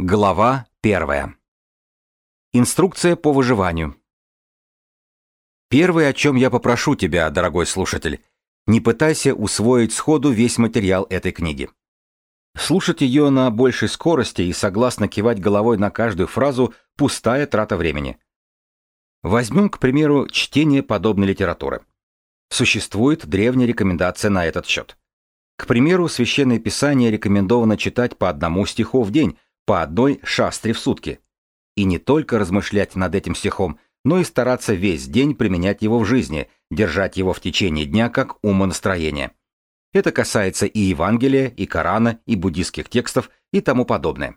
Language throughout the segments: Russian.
Глава первая. Инструкция по выживанию. Первое, о чем я попрошу тебя, дорогой слушатель, не пытайся усвоить сходу весь материал этой книги. Слушать ее на большей скорости и согласно кивать головой на каждую фразу – пустая трата времени. Возьмем, к примеру, чтение подобной литературы. Существует древняя рекомендация на этот счет. К примеру, Священное Писание рекомендовано читать по одному стиху в день, по одной шастре в сутки. И не только размышлять над этим стихом, но и стараться весь день применять его в жизни, держать его в течение дня как умонастроение. Это касается и Евангелия, и Корана, и буддийских текстов, и тому подобное.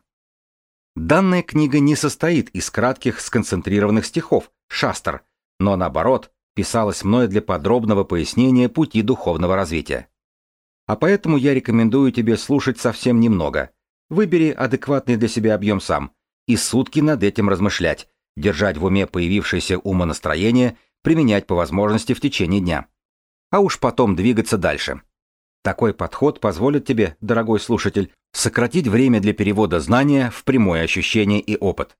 Данная книга не состоит из кратких сконцентрированных стихов, шастр, но наоборот, писалась мной для подробного пояснения пути духовного развития. А поэтому я рекомендую тебе слушать совсем немного – Выбери адекватный для себя объем сам и сутки над этим размышлять, держать в уме появившееся умонастроение, применять по возможности в течение дня. А уж потом двигаться дальше. Такой подход позволит тебе, дорогой слушатель, сократить время для перевода знания в прямое ощущение и опыт.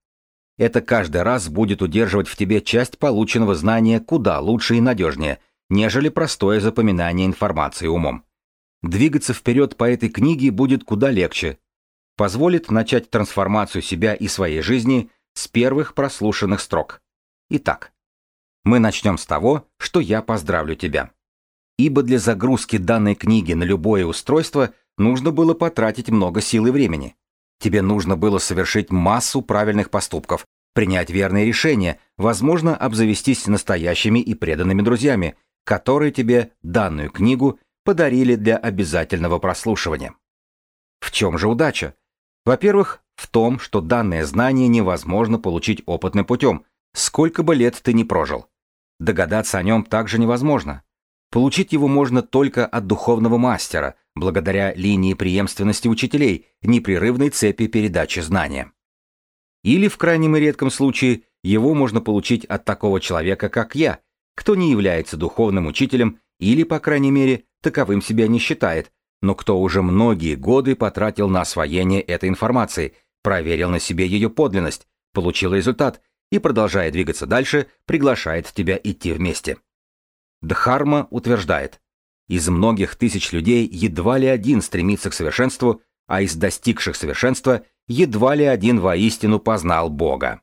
Это каждый раз будет удерживать в тебе часть полученного знания куда лучше и надежнее, нежели простое запоминание информации умом. Двигаться вперед по этой книге будет куда легче, позволит начать трансформацию себя и своей жизни с первых прослушанных строк. Итак, мы начнем с того, что я поздравлю тебя. Ибо для загрузки данной книги на любое устройство нужно было потратить много сил и времени. Тебе нужно было совершить массу правильных поступков, принять верные решения, возможно, обзавестись настоящими и преданными друзьями, которые тебе данную книгу подарили для обязательного прослушивания. В чем же удача? Во-первых, в том, что данное знание невозможно получить опытным путем, сколько бы лет ты ни прожил. Догадаться о нем также невозможно. Получить его можно только от духовного мастера, благодаря линии преемственности учителей, непрерывной цепи передачи знания. Или, в крайнем и редком случае, его можно получить от такого человека, как я, кто не является духовным учителем или, по крайней мере, таковым себя не считает, но кто уже многие годы потратил на освоение этой информации, проверил на себе ее подлинность, получил результат и, продолжая двигаться дальше, приглашает тебя идти вместе. Дхарма утверждает, из многих тысяч людей едва ли один стремится к совершенству, а из достигших совершенства едва ли один воистину познал Бога.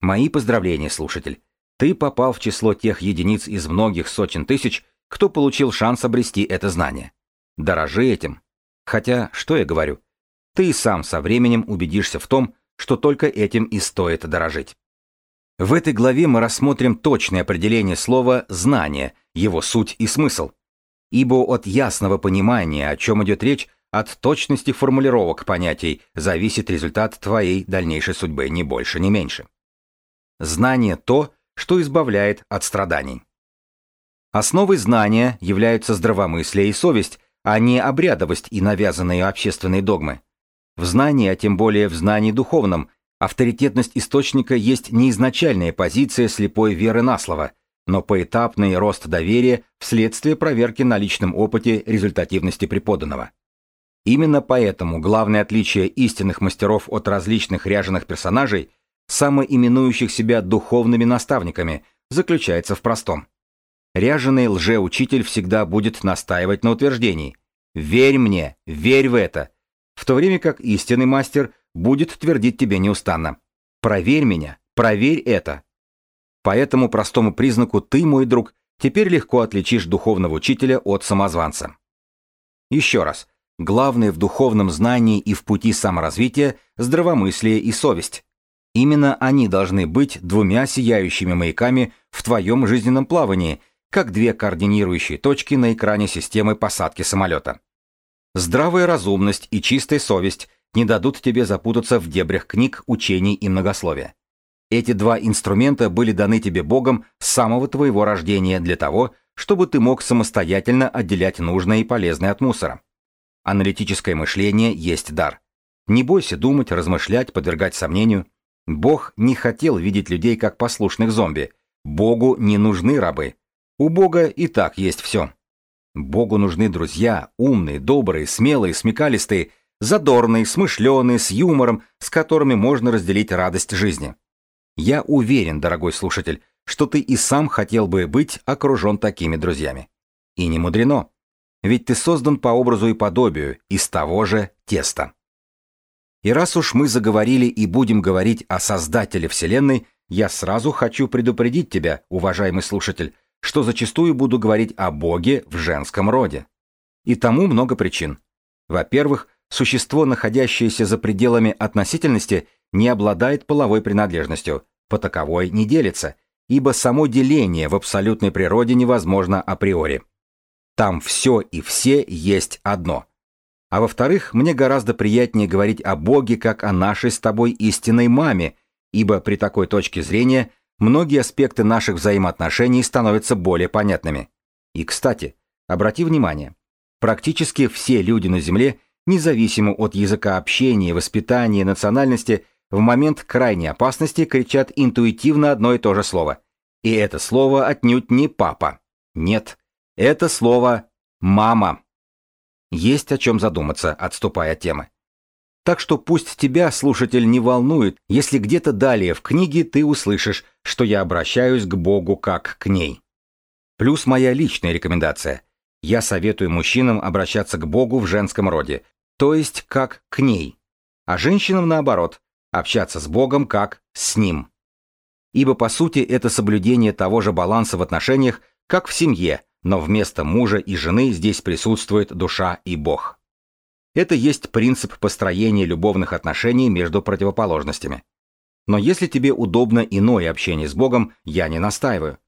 Мои поздравления, слушатель. Ты попал в число тех единиц из многих сотен тысяч, кто получил шанс обрести это знание. Дорожи этим. Хотя, что я говорю? Ты сам со временем убедишься в том, что только этим и стоит дорожить. В этой главе мы рассмотрим точное определение слова «знание», его суть и смысл. Ибо от ясного понимания, о чем идет речь, от точности формулировок понятий зависит результат твоей дальнейшей судьбы, ни больше, ни меньше. Знание – то, что избавляет от страданий. Основой знания являются здравомыслие и совесть, а не обрядовость и навязанные общественные догмы. В знании, а тем более в знании духовном, авторитетность источника есть не изначальная позиция слепой веры на слово, но поэтапный рост доверия вследствие проверки на личном опыте результативности преподанного. Именно поэтому главное отличие истинных мастеров от различных ряженых персонажей, самоименующих себя духовными наставниками, заключается в простом. Ряженый лжеучитель всегда будет настаивать на утверждении «Верь мне, верь в это», в то время как истинный мастер будет твердить тебе неустанно «Проверь меня, проверь это». По этому простому признаку ты, мой друг, теперь легко отличишь духовного учителя от самозванца. Еще раз, главное в духовном знании и в пути саморазвития – здравомыслие и совесть. Именно они должны быть двумя сияющими маяками в твоем жизненном плавании – как две координирующие точки на экране системы посадки самолета. Здравая разумность и чистая совесть не дадут тебе запутаться в дебрях книг, учений и многословия. Эти два инструмента были даны тебе Богом с самого твоего рождения для того, чтобы ты мог самостоятельно отделять нужное и полезное от мусора. Аналитическое мышление есть дар. Не бойся думать, размышлять, подвергать сомнению. Бог не хотел видеть людей как послушных зомби. Богу не нужны рабы. У Бога и так есть все. Богу нужны друзья, умные, добрые, смелые, смекалистые, задорные, смышленые, с юмором, с которыми можно разделить радость жизни. Я уверен, дорогой слушатель, что ты и сам хотел бы быть окружен такими друзьями. И не мудрено. Ведь ты создан по образу и подобию, из того же теста. И раз уж мы заговорили и будем говорить о Создателе Вселенной, я сразу хочу предупредить тебя, уважаемый слушатель, что зачастую буду говорить о Боге в женском роде. И тому много причин. Во-первых, существо, находящееся за пределами относительности, не обладает половой принадлежностью, по таковой не делится, ибо само деление в абсолютной природе невозможно априори. Там все и все есть одно. А во-вторых, мне гораздо приятнее говорить о Боге как о нашей с тобой истинной маме, ибо при такой точке зрения многие аспекты наших взаимоотношений становятся более понятными. И, кстати, обрати внимание, практически все люди на Земле, независимо от языка общения, воспитания, национальности, в момент крайней опасности кричат интуитивно одно и то же слово. И это слово отнюдь не папа. Нет, это слово «мама». Есть о чем задуматься, отступая от темы. Так что пусть тебя, слушатель, не волнует, если где-то далее в книге ты услышишь, что я обращаюсь к Богу как к ней. Плюс моя личная рекомендация. Я советую мужчинам обращаться к Богу в женском роде, то есть как к ней. А женщинам наоборот, общаться с Богом как с Ним. Ибо по сути это соблюдение того же баланса в отношениях, как в семье, но вместо мужа и жены здесь присутствует душа и Бог. Это есть принцип построения любовных отношений между противоположностями. Но если тебе удобно иное общение с Богом, я не настаиваю.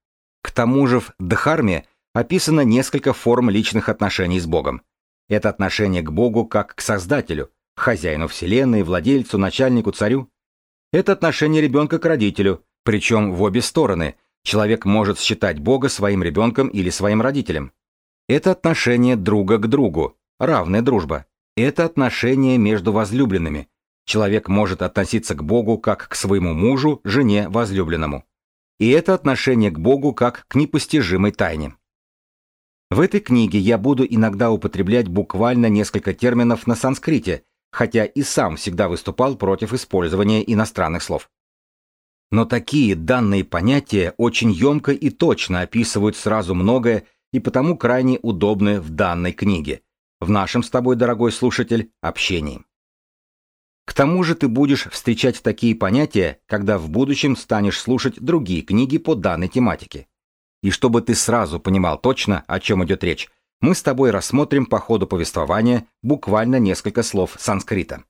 К тому же в Дхарме описано несколько форм личных отношений с Богом. Это отношение к Богу как к Создателю, хозяину Вселенной, владельцу, начальнику, царю. Это отношение ребенка к родителю, причем в обе стороны, Человек может считать Бога своим ребенком или своим родителем. Это отношение друга к другу, равная дружба. Это отношение между возлюбленными. Человек может относиться к Богу как к своему мужу, жене, возлюбленному. И это отношение к Богу как к непостижимой тайне. В этой книге я буду иногда употреблять буквально несколько терминов на санскрите, хотя и сам всегда выступал против использования иностранных слов. Но такие данные понятия очень емко и точно описывают сразу многое и потому крайне удобны в данной книге, в нашем с тобой, дорогой слушатель, общении. К тому же ты будешь встречать такие понятия, когда в будущем станешь слушать другие книги по данной тематике. И чтобы ты сразу понимал точно, о чем идет речь, мы с тобой рассмотрим по ходу повествования буквально несколько слов санскрита.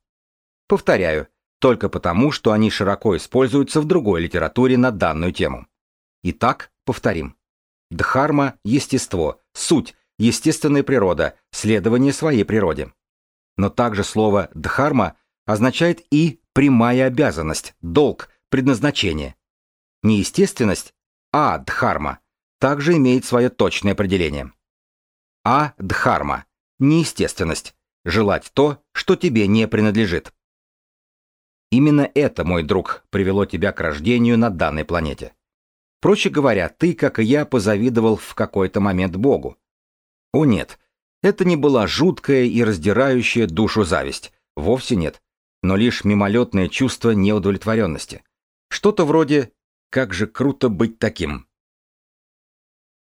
Повторяю, только потому, что они широко используются в другой литературе на данную тему. Итак, повторим. Дхарма – естество, суть, естественная природа, следование своей природе. Но также слово «дхарма» означает и прямая обязанность, долг, предназначение. Неестественность, а дхарма, также имеет свое точное определение. А дхарма – неестественность, желать то, что тебе не принадлежит. Именно это, мой друг, привело тебя к рождению на данной планете. Проще говоря, ты, как и я, позавидовал в какой-то момент Богу. О нет, это не была жуткая и раздирающая душу зависть. Вовсе нет. Но лишь мимолетное чувство неудовлетворенности. Что-то вроде «как же круто быть таким».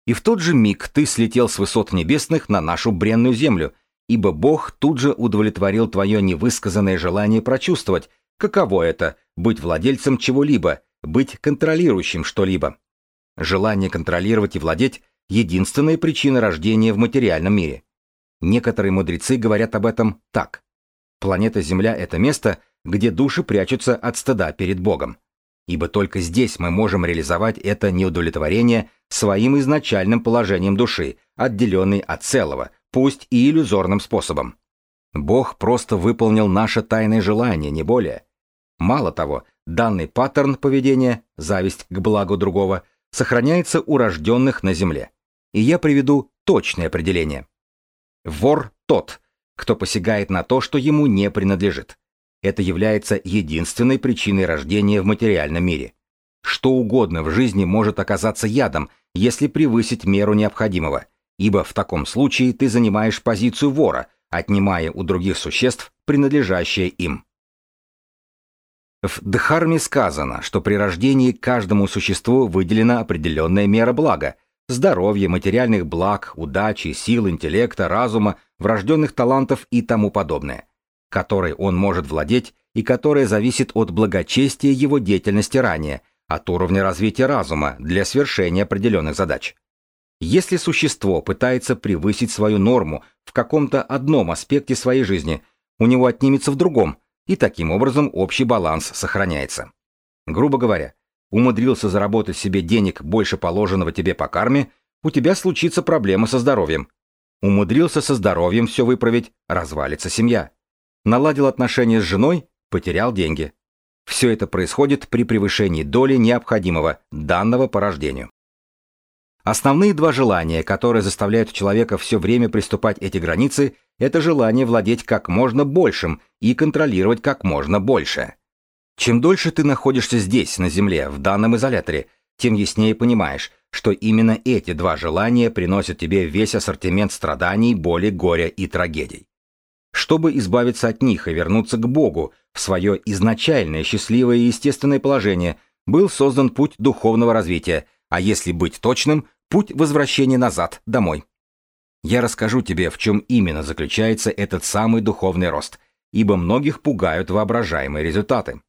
И в тот же миг ты слетел с высот небесных на нашу бренную землю, ибо Бог тут же удовлетворил твое невысказанное желание прочувствовать, Каково это – быть владельцем чего-либо, быть контролирующим что-либо? Желание контролировать и владеть – единственная причина рождения в материальном мире. Некоторые мудрецы говорят об этом так. Планета Земля – это место, где души прячутся от стыда перед Богом. Ибо только здесь мы можем реализовать это неудовлетворение своим изначальным положением души, отделенной от целого, пусть и иллюзорным способом. Бог просто выполнил наше тайное желание, не более. Мало того, данный паттерн поведения, зависть к благу другого, сохраняется у рожденных на Земле. И я приведу точное определение. Вор тот, кто посягает на то, что ему не принадлежит. Это является единственной причиной рождения в материальном мире. Что угодно в жизни может оказаться ядом, если превысить меру необходимого, ибо в таком случае ты занимаешь позицию вора, отнимая у других существ принадлежащее им. В Дхарме сказано, что при рождении каждому существу выделена определенная мера блага, здоровья, материальных благ, удачи, сил, интеллекта, разума, врожденных талантов и тому подобное, которой он может владеть и которая зависит от благочестия его деятельности ранее, от уровня развития разума для свершения определенных задач. Если существо пытается превысить свою норму в каком-то одном аспекте своей жизни, у него отнимется в другом – и таким образом общий баланс сохраняется. Грубо говоря, умудрился заработать себе денег больше положенного тебе по карме, у тебя случится проблема со здоровьем. Умудрился со здоровьем все выправить, развалится семья. Наладил отношения с женой, потерял деньги. Все это происходит при превышении доли необходимого, данного по рождению. Основные два желания, которые заставляют человека все время приступать эти границы, это желание владеть как можно большим и контролировать как можно больше. Чем дольше ты находишься здесь, на Земле, в данном изоляторе, тем яснее понимаешь, что именно эти два желания приносят тебе весь ассортимент страданий, боли, горя и трагедий. Чтобы избавиться от них и вернуться к Богу, в свое изначальное счастливое и естественное положение, был создан путь духовного развития, а если быть точным, Путь возвращения назад, домой. Я расскажу тебе, в чем именно заключается этот самый духовный рост, ибо многих пугают воображаемые результаты.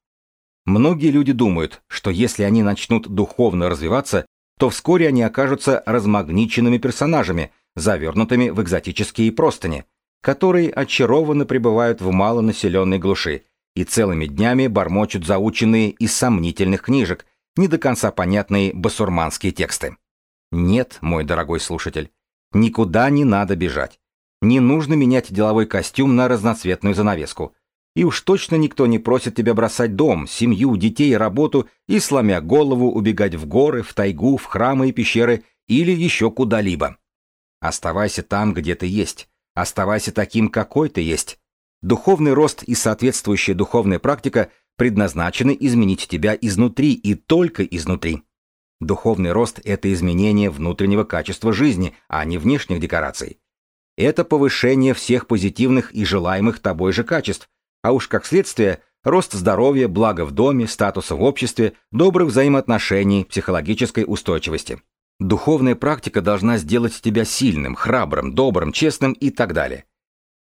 Многие люди думают, что если они начнут духовно развиваться, то вскоре они окажутся размагниченными персонажами, завернутыми в экзотические простыни, которые очарованно пребывают в малонаселенной глуши и целыми днями бормочут заученные из сомнительных книжек, не до конца понятные басурманские тексты. Нет, мой дорогой слушатель, никуда не надо бежать. Не нужно менять деловой костюм на разноцветную занавеску. И уж точно никто не просит тебя бросать дом, семью, детей, работу и, сломя голову, убегать в горы, в тайгу, в храмы и пещеры или еще куда-либо. Оставайся там, где ты есть. Оставайся таким, какой ты есть. Духовный рост и соответствующая духовная практика предназначены изменить тебя изнутри и только изнутри. Духовный рост – это изменение внутреннего качества жизни, а не внешних декораций. Это повышение всех позитивных и желаемых тобой же качеств, а уж как следствие – рост здоровья, блага в доме, статуса в обществе, добрых взаимоотношений, психологической устойчивости. Духовная практика должна сделать тебя сильным, храбрым, добрым, честным и так далее.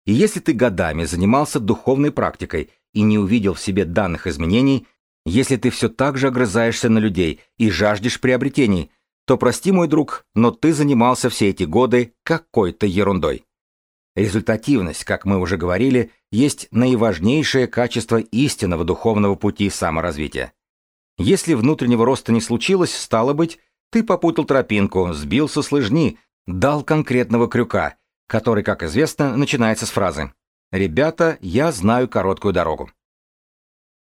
И если ты годами занимался духовной практикой и не увидел в себе данных изменений, если ты все так же огрызаешься на людей и жаждешь приобретений, то прости, мой друг, но ты занимался все эти годы какой-то ерундой. Результативность, как мы уже говорили, есть наиважнейшее качество истинного духовного пути саморазвития. Если внутреннего роста не случилось, стало быть, ты попутал тропинку, сбился с лыжни, дал конкретного крюка, который, как известно, начинается с фразы «Ребята, я знаю короткую дорогу».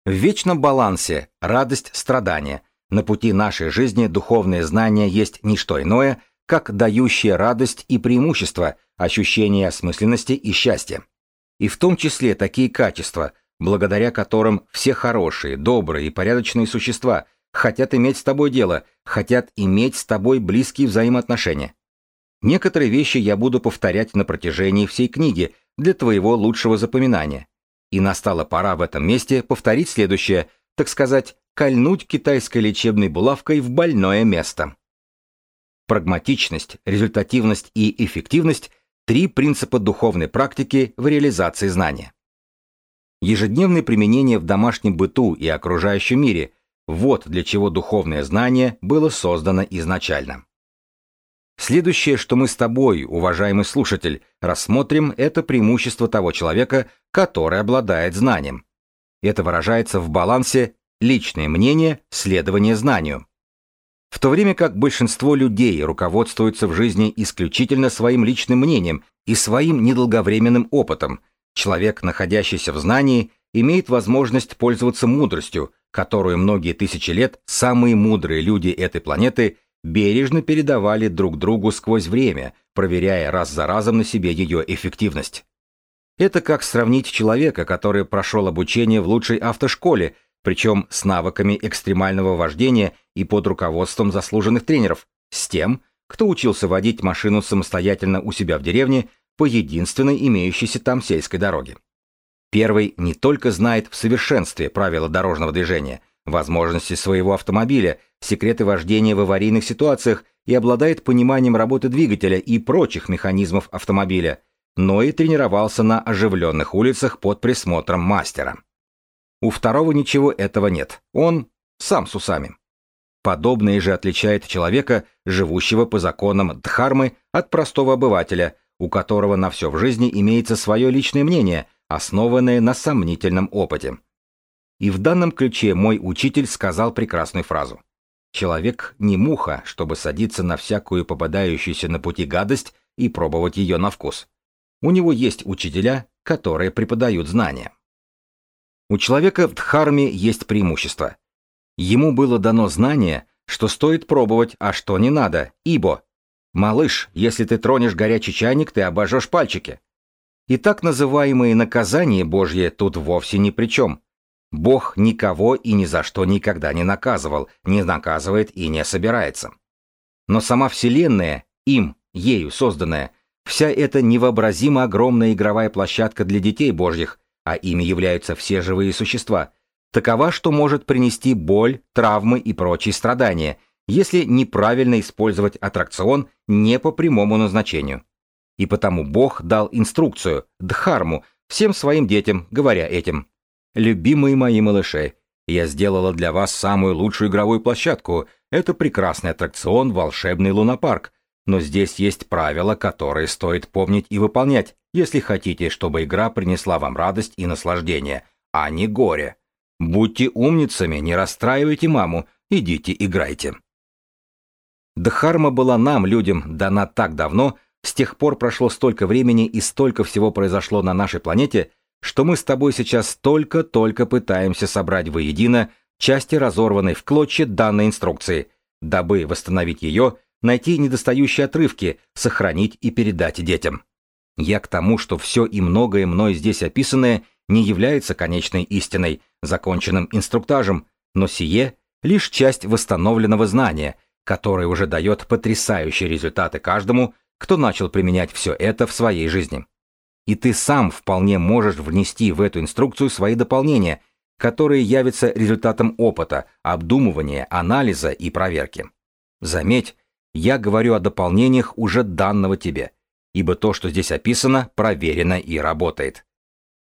В вечном балансе радость, страдания. На пути нашей жизни духовное знание есть не что иное, как дающее радость и преимущество, ощущение осмысленности и счастья. И в том числе такие качества, благодаря которым все хорошие, добрые и порядочные существа хотят иметь с тобой дело, хотят иметь с тобой близкие взаимоотношения. Некоторые вещи я буду повторять на протяжении всей книги для твоего лучшего запоминания. И настала пора в этом месте повторить следующее, так сказать, кольнуть китайской лечебной булавкой в больное место. Прагматичность, результативность и эффективность – три принципа духовной практики в реализации знания. Ежедневное применение в домашнем быту и окружающем мире – вот для чего духовное знание было создано изначально. Следующее, что мы с тобой, уважаемый слушатель, рассмотрим, это преимущество того человека, который обладает знанием. Это выражается в балансе личное мнение, следование знанию. В то время как большинство людей руководствуются в жизни исключительно своим личным мнением и своим недолговременным опытом, человек, находящийся в знании, имеет возможность пользоваться мудростью, которую многие тысячи лет самые мудрые люди этой планеты бережно передавали друг другу сквозь время, проверяя раз за разом на себе ее эффективность. Это как сравнить человека, который прошел обучение в лучшей автошколе, причем с навыками экстремального вождения и под руководством заслуженных тренеров, с тем, кто учился водить машину самостоятельно у себя в деревне, по единственной имеющейся там сельской дороге. Первый не только знает в совершенстве правила дорожного движения, возможности своего автомобиля, секреты вождения в аварийных ситуациях и обладает пониманием работы двигателя и прочих механизмов автомобиля, но и тренировался на оживленных улицах под присмотром мастера. У второго ничего этого нет, он сам с усами. Подобное же отличает человека, живущего по законам Дхармы, от простого обывателя, у которого на все в жизни имеется свое личное мнение, основанное на сомнительном опыте. И в данном ключе мой учитель сказал прекрасную фразу. Человек не муха, чтобы садиться на всякую попадающуюся на пути гадость и пробовать ее на вкус. У него есть учителя, которые преподают знания. У человека в Дхарме есть преимущество. Ему было дано знание, что стоит пробовать, а что не надо, ибо «Малыш, если ты тронешь горячий чайник, ты обожжешь пальчики». И так называемые наказания Божьи тут вовсе ни при чем. Бог никого и ни за что никогда не наказывал, не наказывает и не собирается. Но сама Вселенная, им, ею созданная, вся эта невообразимо огромная игровая площадка для детей Божьих, а ими являются все живые существа, такова, что может принести боль, травмы и прочие страдания, если неправильно использовать аттракцион не по прямому назначению. И потому Бог дал инструкцию, дхарму, всем своим детям, говоря этим – Любимые мои малыши, я сделала для вас самую лучшую игровую площадку. Это прекрасный аттракцион «Волшебный лунопарк». Но здесь есть правила, которые стоит помнить и выполнять, если хотите, чтобы игра принесла вам радость и наслаждение, а не горе. Будьте умницами, не расстраивайте маму, идите играйте. Дхарма была нам, людям, дана так давно, с тех пор прошло столько времени и столько всего произошло на нашей планете, что мы с тобой сейчас только-только пытаемся собрать воедино части разорванной в клочья данной инструкции, дабы восстановить ее, найти недостающие отрывки, сохранить и передать детям. Я к тому, что все и многое мной здесь описанное не является конечной истиной, законченным инструктажем, но сие — лишь часть восстановленного знания, которое уже дает потрясающие результаты каждому, кто начал применять все это в своей жизни. И ты сам вполне можешь внести в эту инструкцию свои дополнения, которые явятся результатом опыта, обдумывания, анализа и проверки. Заметь, я говорю о дополнениях уже данного тебе, ибо то, что здесь описано, проверено и работает.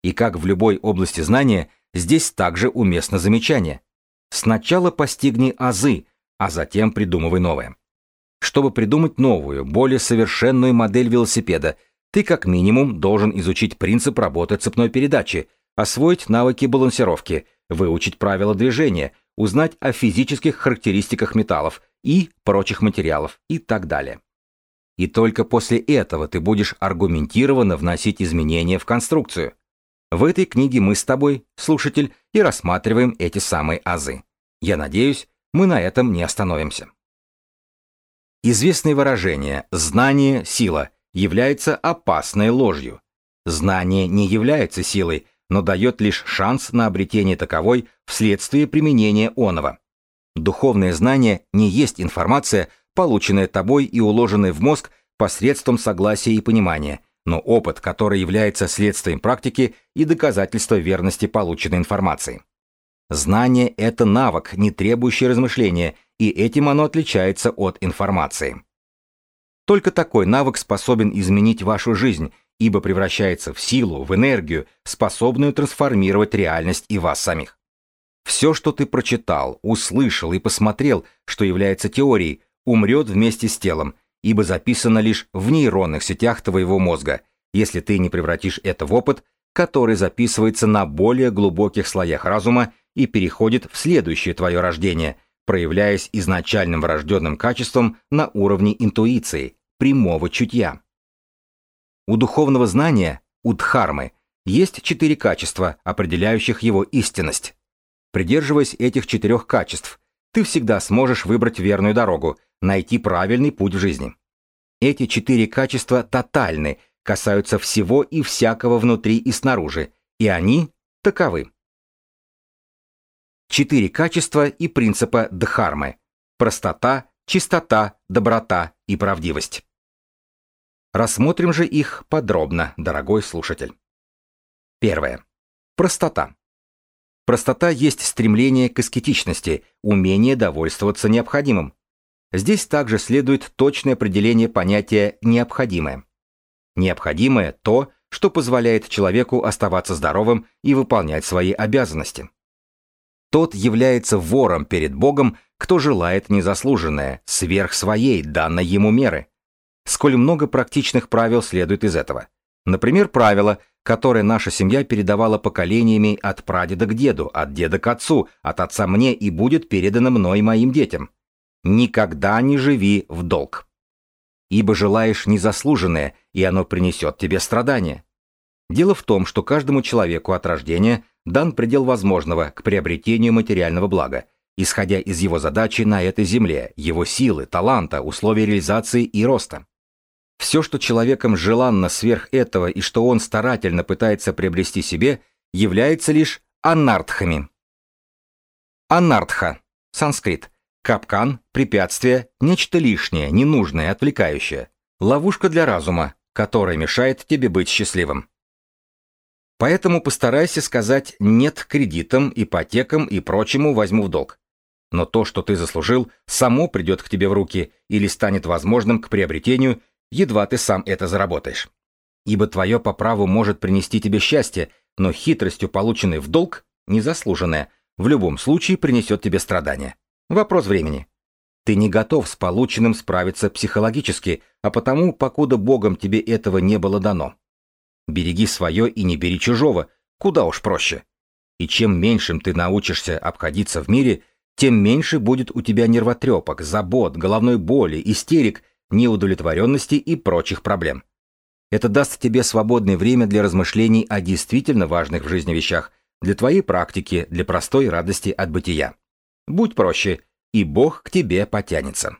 И как в любой области знания, здесь также уместно замечание. Сначала постигни азы, а затем придумывай новое. Чтобы придумать новую, более совершенную модель велосипеда, ты как минимум должен изучить принцип работы цепной передачи, освоить навыки балансировки, выучить правила движения, узнать о физических характеристиках металлов и прочих материалов и так далее. И только после этого ты будешь аргументированно вносить изменения в конструкцию. В этой книге мы с тобой, слушатель, и рассматриваем эти самые азы. Я надеюсь, мы на этом не остановимся. Известные выражения «знание – сила» является опасной ложью. Знание не является силой, но дает лишь шанс на обретение таковой вследствие применения оного. Духовное знание не есть информация, полученная тобой и уложенная в мозг посредством согласия и понимания, но опыт, который является следствием практики и доказательство верности полученной информации. Знание – это навык, не требующий размышления, и этим оно отличается от информации. Только такой навык способен изменить вашу жизнь, ибо превращается в силу, в энергию, способную трансформировать реальность и вас самих. Все, что ты прочитал, услышал и посмотрел, что является теорией, умрет вместе с телом, ибо записано лишь в нейронных сетях твоего мозга, если ты не превратишь это в опыт, который записывается на более глубоких слоях разума и переходит в следующее твое рождение, проявляясь изначальным врожденным качеством на уровне интуиции, прямого чутья. У духовного знания, у дхармы, есть четыре качества, определяющих его истинность. Придерживаясь этих четырех качеств, ты всегда сможешь выбрать верную дорогу, найти правильный путь в жизни. Эти четыре качества тотальны, касаются всего и всякого внутри и снаружи, и они таковы. Четыре качества и принципа дхармы. Простота, чистота, доброта и правдивость. Рассмотрим же их подробно, дорогой слушатель. Первое. Простота. Простота есть стремление к аскетичности, умение довольствоваться необходимым. Здесь также следует точное определение понятия «необходимое». Необходимое – то, что позволяет человеку оставаться здоровым и выполнять свои обязанности. Тот является вором перед Богом, кто желает незаслуженное, сверх своей, данной ему меры. Сколь много практичных правил следует из этого. Например, правило, которое наша семья передавала поколениями от прадеда к деду, от деда к отцу, от отца мне и будет передано мной моим детям. Никогда не живи в долг. Ибо желаешь незаслуженное, и оно принесет тебе страдания. Дело в том, что каждому человеку от рождения дан предел возможного к приобретению материального блага, исходя из его задачи на этой земле, его силы, таланта, условий реализации и роста. Все, что человеком желанно сверх этого и что он старательно пытается приобрести себе, является лишь анартхами. Анартха. Санскрит. Капкан, препятствие, нечто лишнее, ненужное, отвлекающее. Ловушка для разума, которая мешает тебе быть счастливым. Поэтому постарайся сказать «нет» кредитам, ипотекам и прочему возьму в долг. Но то, что ты заслужил, само придет к тебе в руки или станет возможным к приобретению, едва ты сам это заработаешь. Ибо твое по праву может принести тебе счастье, но хитростью, полученной в долг, незаслуженное, в любом случае принесет тебе страдания. Вопрос времени. Ты не готов с полученным справиться психологически, а потому, покуда Богом тебе этого не было дано. Береги свое и не бери чужого, куда уж проще. И чем меньшим ты научишься обходиться в мире, тем меньше будет у тебя нервотрепок, забот, головной боли, истерик, неудовлетворенности и прочих проблем. Это даст тебе свободное время для размышлений о действительно важных в жизни вещах, для твоей практики, для простой радости от бытия. Будь проще, и Бог к тебе потянется.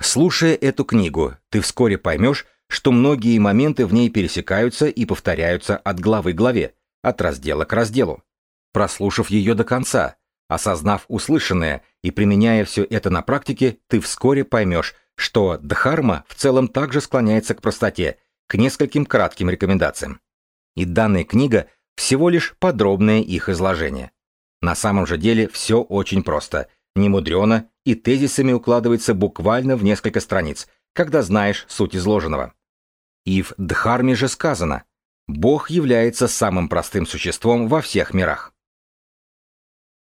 Слушая эту книгу, ты вскоре поймешь, что многие моменты в ней пересекаются и повторяются от главы к главе, от раздела к разделу. Прослушав ее до конца, осознав услышанное и применяя все это на практике, ты вскоре поймешь, что Дхарма в целом также склоняется к простоте, к нескольким кратким рекомендациям. И данная книга всего лишь подробное их изложение. На самом же деле все очень просто, немудрено и тезисами укладывается буквально в несколько страниц, когда знаешь суть изложенного. И в Дхарме же сказано, Бог является самым простым существом во всех мирах.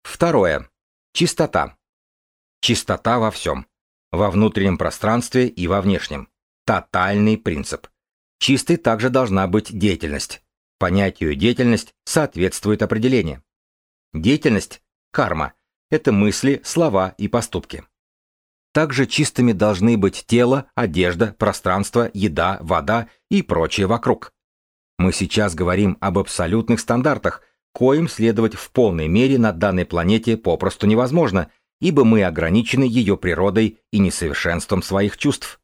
Второе. Чистота. Чистота во всем. Во внутреннем пространстве и во внешнем. Тотальный принцип. Чистой также должна быть деятельность. Понятию деятельность соответствует определение. Деятельность – карма. Это мысли, слова и поступки. Также чистыми должны быть тело, одежда, пространство, еда, вода и прочее вокруг. Мы сейчас говорим об абсолютных стандартах, коим следовать в полной мере на данной планете попросту невозможно, ибо мы ограничены ее природой и несовершенством своих чувств.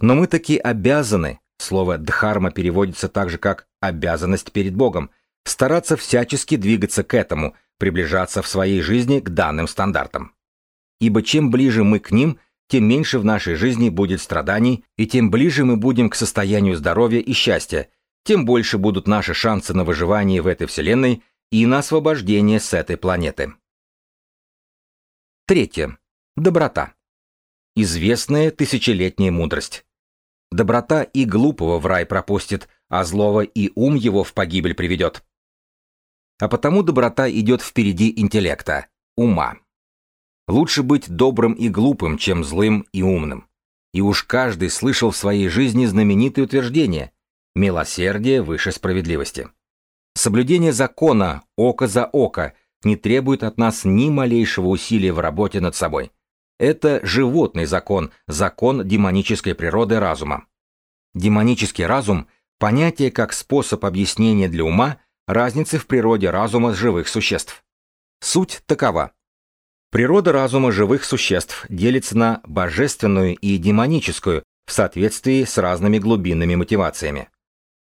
Но мы таки обязаны, слово «дхарма» переводится так же, как «обязанность перед Богом», стараться всячески двигаться к этому, приближаться в своей жизни к данным стандартам ибо чем ближе мы к ним, тем меньше в нашей жизни будет страданий, и тем ближе мы будем к состоянию здоровья и счастья, тем больше будут наши шансы на выживание в этой Вселенной и на освобождение с этой планеты. Третье. Доброта. Известная тысячелетняя мудрость. Доброта и глупого в рай пропустит, а злого и ум его в погибель приведет. А потому доброта идет впереди интеллекта, ума. Лучше быть добрым и глупым, чем злым и умным. И уж каждый слышал в своей жизни знаменитое утверждение «милосердие выше справедливости». Соблюдение закона «око за око» не требует от нас ни малейшего усилия в работе над собой. Это животный закон, закон демонической природы разума. Демонический разум – понятие как способ объяснения для ума разницы в природе разума живых существ. Суть такова. Природа разума живых существ делится на божественную и демоническую в соответствии с разными глубинными мотивациями.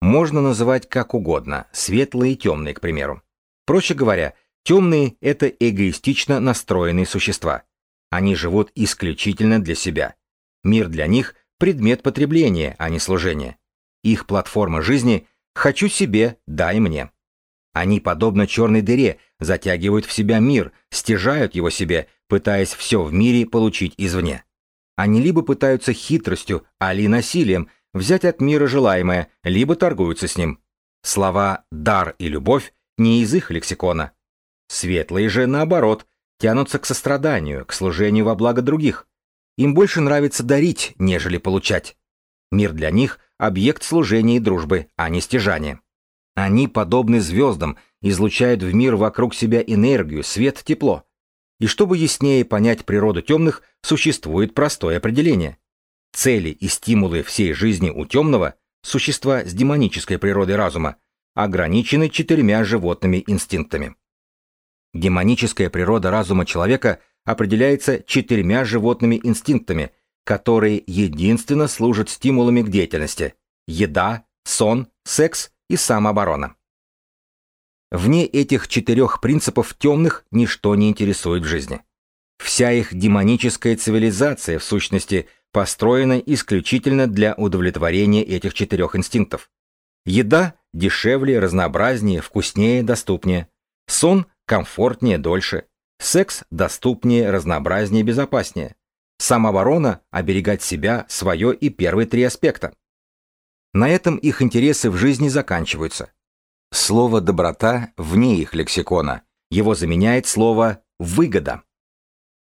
Можно называть как угодно, светлые и темные, к примеру. Проще говоря, темные – это эгоистично настроенные существа. Они живут исключительно для себя. Мир для них – предмет потребления, а не служения. Их платформа жизни «хочу себе, дай мне». Они, подобно черной дыре, затягивают в себя мир, стяжают его себе, пытаясь все в мире получить извне. Они либо пытаются хитростью, али насилием взять от мира желаемое, либо торгуются с ним. Слова «дар» и «любовь» не из их лексикона. Светлые же, наоборот, тянутся к состраданию, к служению во благо других. Им больше нравится дарить, нежели получать. Мир для них – объект служения и дружбы, а не стяжания. Они подобны звездам, излучают в мир вокруг себя энергию, свет, тепло. И чтобы яснее понять природу темных, существует простое определение. Цели и стимулы всей жизни у темного, существа с демонической природой разума, ограничены четырьмя животными инстинктами. Демоническая природа разума человека определяется четырьмя животными инстинктами, которые единственно служат стимулами к деятельности – еда, сон, секс и самооборона. Вне этих четырех принципов темных ничто не интересует в жизни. Вся их демоническая цивилизация, в сущности, построена исключительно для удовлетворения этих четырех инстинктов. Еда дешевле, разнообразнее, вкуснее, доступнее. Сон комфортнее, дольше. Секс доступнее, разнообразнее, безопаснее. Самооборона – оберегать себя, свое и первые три аспекта. На этом их интересы в жизни заканчиваются. Слово «доброта» вне их лексикона. Его заменяет слово «выгода».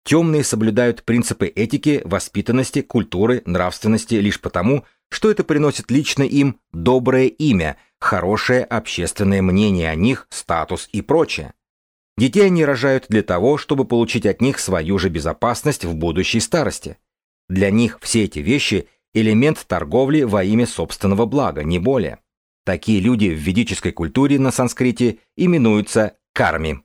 Темные соблюдают принципы этики, воспитанности, культуры, нравственности лишь потому, что это приносит лично им доброе имя, хорошее общественное мнение о них, статус и прочее. Детей они рожают для того, чтобы получить от них свою же безопасность в будущей старости. Для них все эти вещи – элемент торговли во имя собственного блага, не более. Такие люди в ведической культуре на санскрите именуются карми.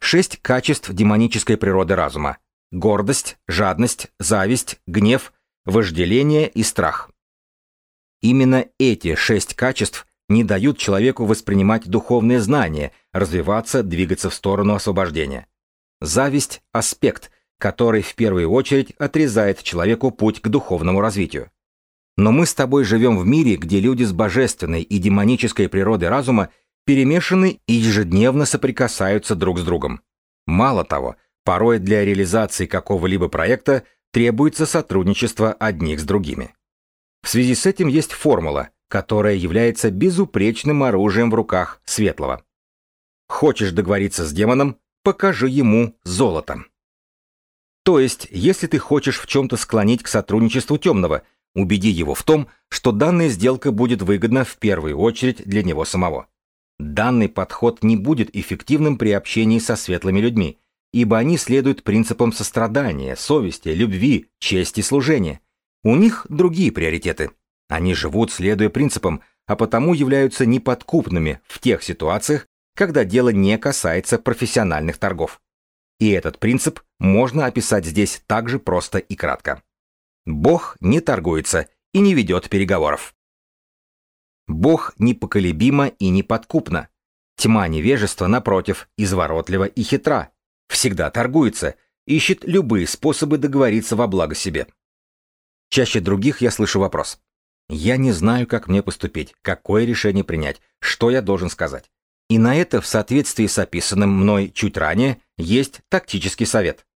Шесть качеств демонической природы разума. Гордость, жадность, зависть, гнев, вожделение и страх. Именно эти шесть качеств не дают человеку воспринимать духовные знания, развиваться, двигаться в сторону освобождения. Зависть – аспект, который в первую очередь отрезает человеку путь к духовному развитию. Но мы с тобой живем в мире, где люди с божественной и демонической природой разума перемешаны и ежедневно соприкасаются друг с другом. Мало того, порой для реализации какого-либо проекта требуется сотрудничество одних с другими. В связи с этим есть формула, которая является безупречным оружием в руках Светлого. Хочешь договориться с демоном, покажи ему золото. То есть, если ты хочешь в чем-то склонить к сотрудничеству темного, убеди его в том, что данная сделка будет выгодна в первую очередь для него самого. Данный подход не будет эффективным при общении со светлыми людьми, ибо они следуют принципам сострадания, совести, любви, чести, служения. У них другие приоритеты. Они живут, следуя принципам, а потому являются неподкупными в тех ситуациях, когда дело не касается профессиональных торгов. И этот принцип можно описать здесь также просто и кратко. Бог не торгуется и не ведет переговоров. Бог непоколебимо и неподкупно. Тьма невежества, напротив, изворотлива и хитра. Всегда торгуется, ищет любые способы договориться во благо себе. Чаще других я слышу вопрос. Я не знаю, как мне поступить, какое решение принять, что я должен сказать. И на это, в соответствии с описанным мной чуть ранее, есть тактический совет.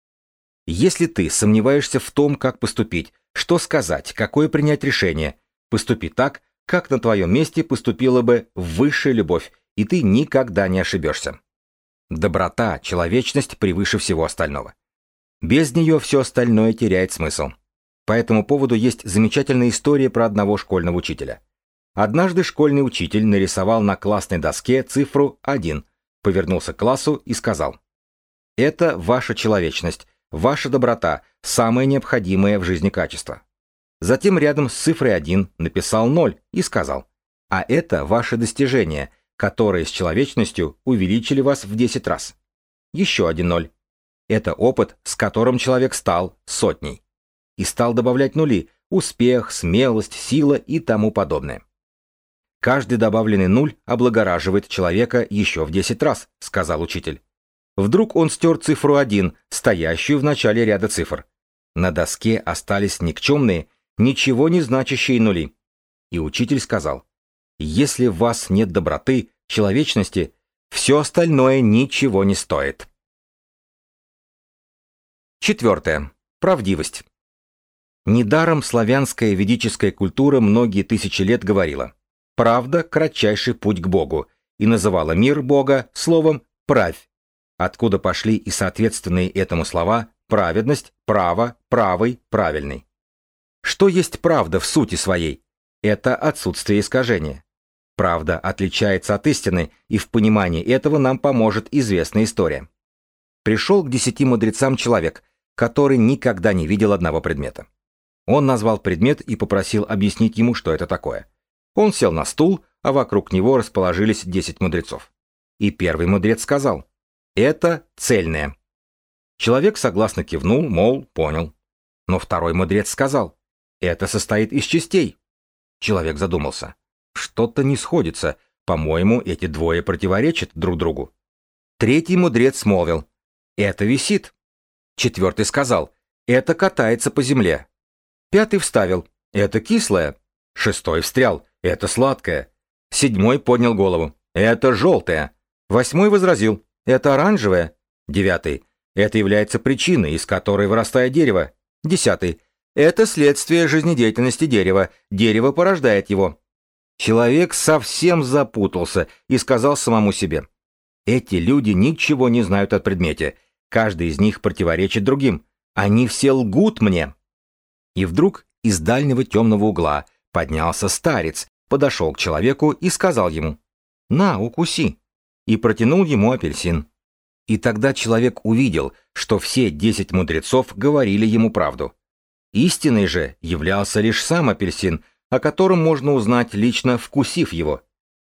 Если ты сомневаешься в том, как поступить, что сказать, какое принять решение, поступи так, как на твоем месте поступила бы высшая любовь, и ты никогда не ошибешься. Доброта, человечность превыше всего остального. Без нее все остальное теряет смысл. По этому поводу есть замечательная история про одного школьного учителя. Однажды школьный учитель нарисовал на классной доске цифру 1, повернулся к классу и сказал «Это ваша человечность, ваша доброта, самое необходимое в жизни качество. Затем рядом с цифрой 1 написал 0 и сказал, а это ваши достижения, которые с человечностью увеличили вас в 10 раз. Еще один 0. Это опыт, с которым человек стал сотней. И стал добавлять нули, успех, смелость, сила и тому подобное. Каждый добавленный нуль облагораживает человека еще в 10 раз, сказал учитель. Вдруг он стер цифру 1, стоящую в начале ряда цифр. На доске остались никчемные, ничего не значащие нули. И учитель сказал, «Если в вас нет доброты, человечности, все остальное ничего не стоит». Четвертое. Правдивость. Недаром славянская ведическая культура многие тысячи лет говорила «правда – кратчайший путь к Богу» и называла мир Бога словом «правь», откуда пошли и соответственные этому слова праведность, право, правый, правильный. Что есть правда в сути своей? Это отсутствие искажения. Правда отличается от истины, и в понимании этого нам поможет известная история. Пришел к десяти мудрецам человек, который никогда не видел одного предмета. Он назвал предмет и попросил объяснить ему, что это такое. Он сел на стул, а вокруг него расположились десять мудрецов. И первый мудрец сказал, «Это цельное». Человек согласно кивнул, мол, понял. Но второй мудрец сказал, «Это состоит из частей». Человек задумался. Что-то не сходится. По-моему, эти двое противоречат друг другу. Третий мудрец молвил, «Это висит». Четвертый сказал, «Это катается по земле». Пятый вставил «Это кислое». Шестой встрял «Это сладкое». Седьмой поднял голову «Это желтое». Восьмой возразил «Это оранжевое». Девятый «Это является причиной, из которой вырастает дерево». Десятый «Это следствие жизнедеятельности дерева. Дерево порождает его». Человек совсем запутался и сказал самому себе «Эти люди ничего не знают о предмете. Каждый из них противоречит другим. Они все лгут мне». И вдруг из дальнего темного угла поднялся старец, подошел к человеку и сказал ему «На, укуси», и протянул ему апельсин. И тогда человек увидел, что все десять мудрецов говорили ему правду. Истиной же являлся лишь сам апельсин, о котором можно узнать лично вкусив его.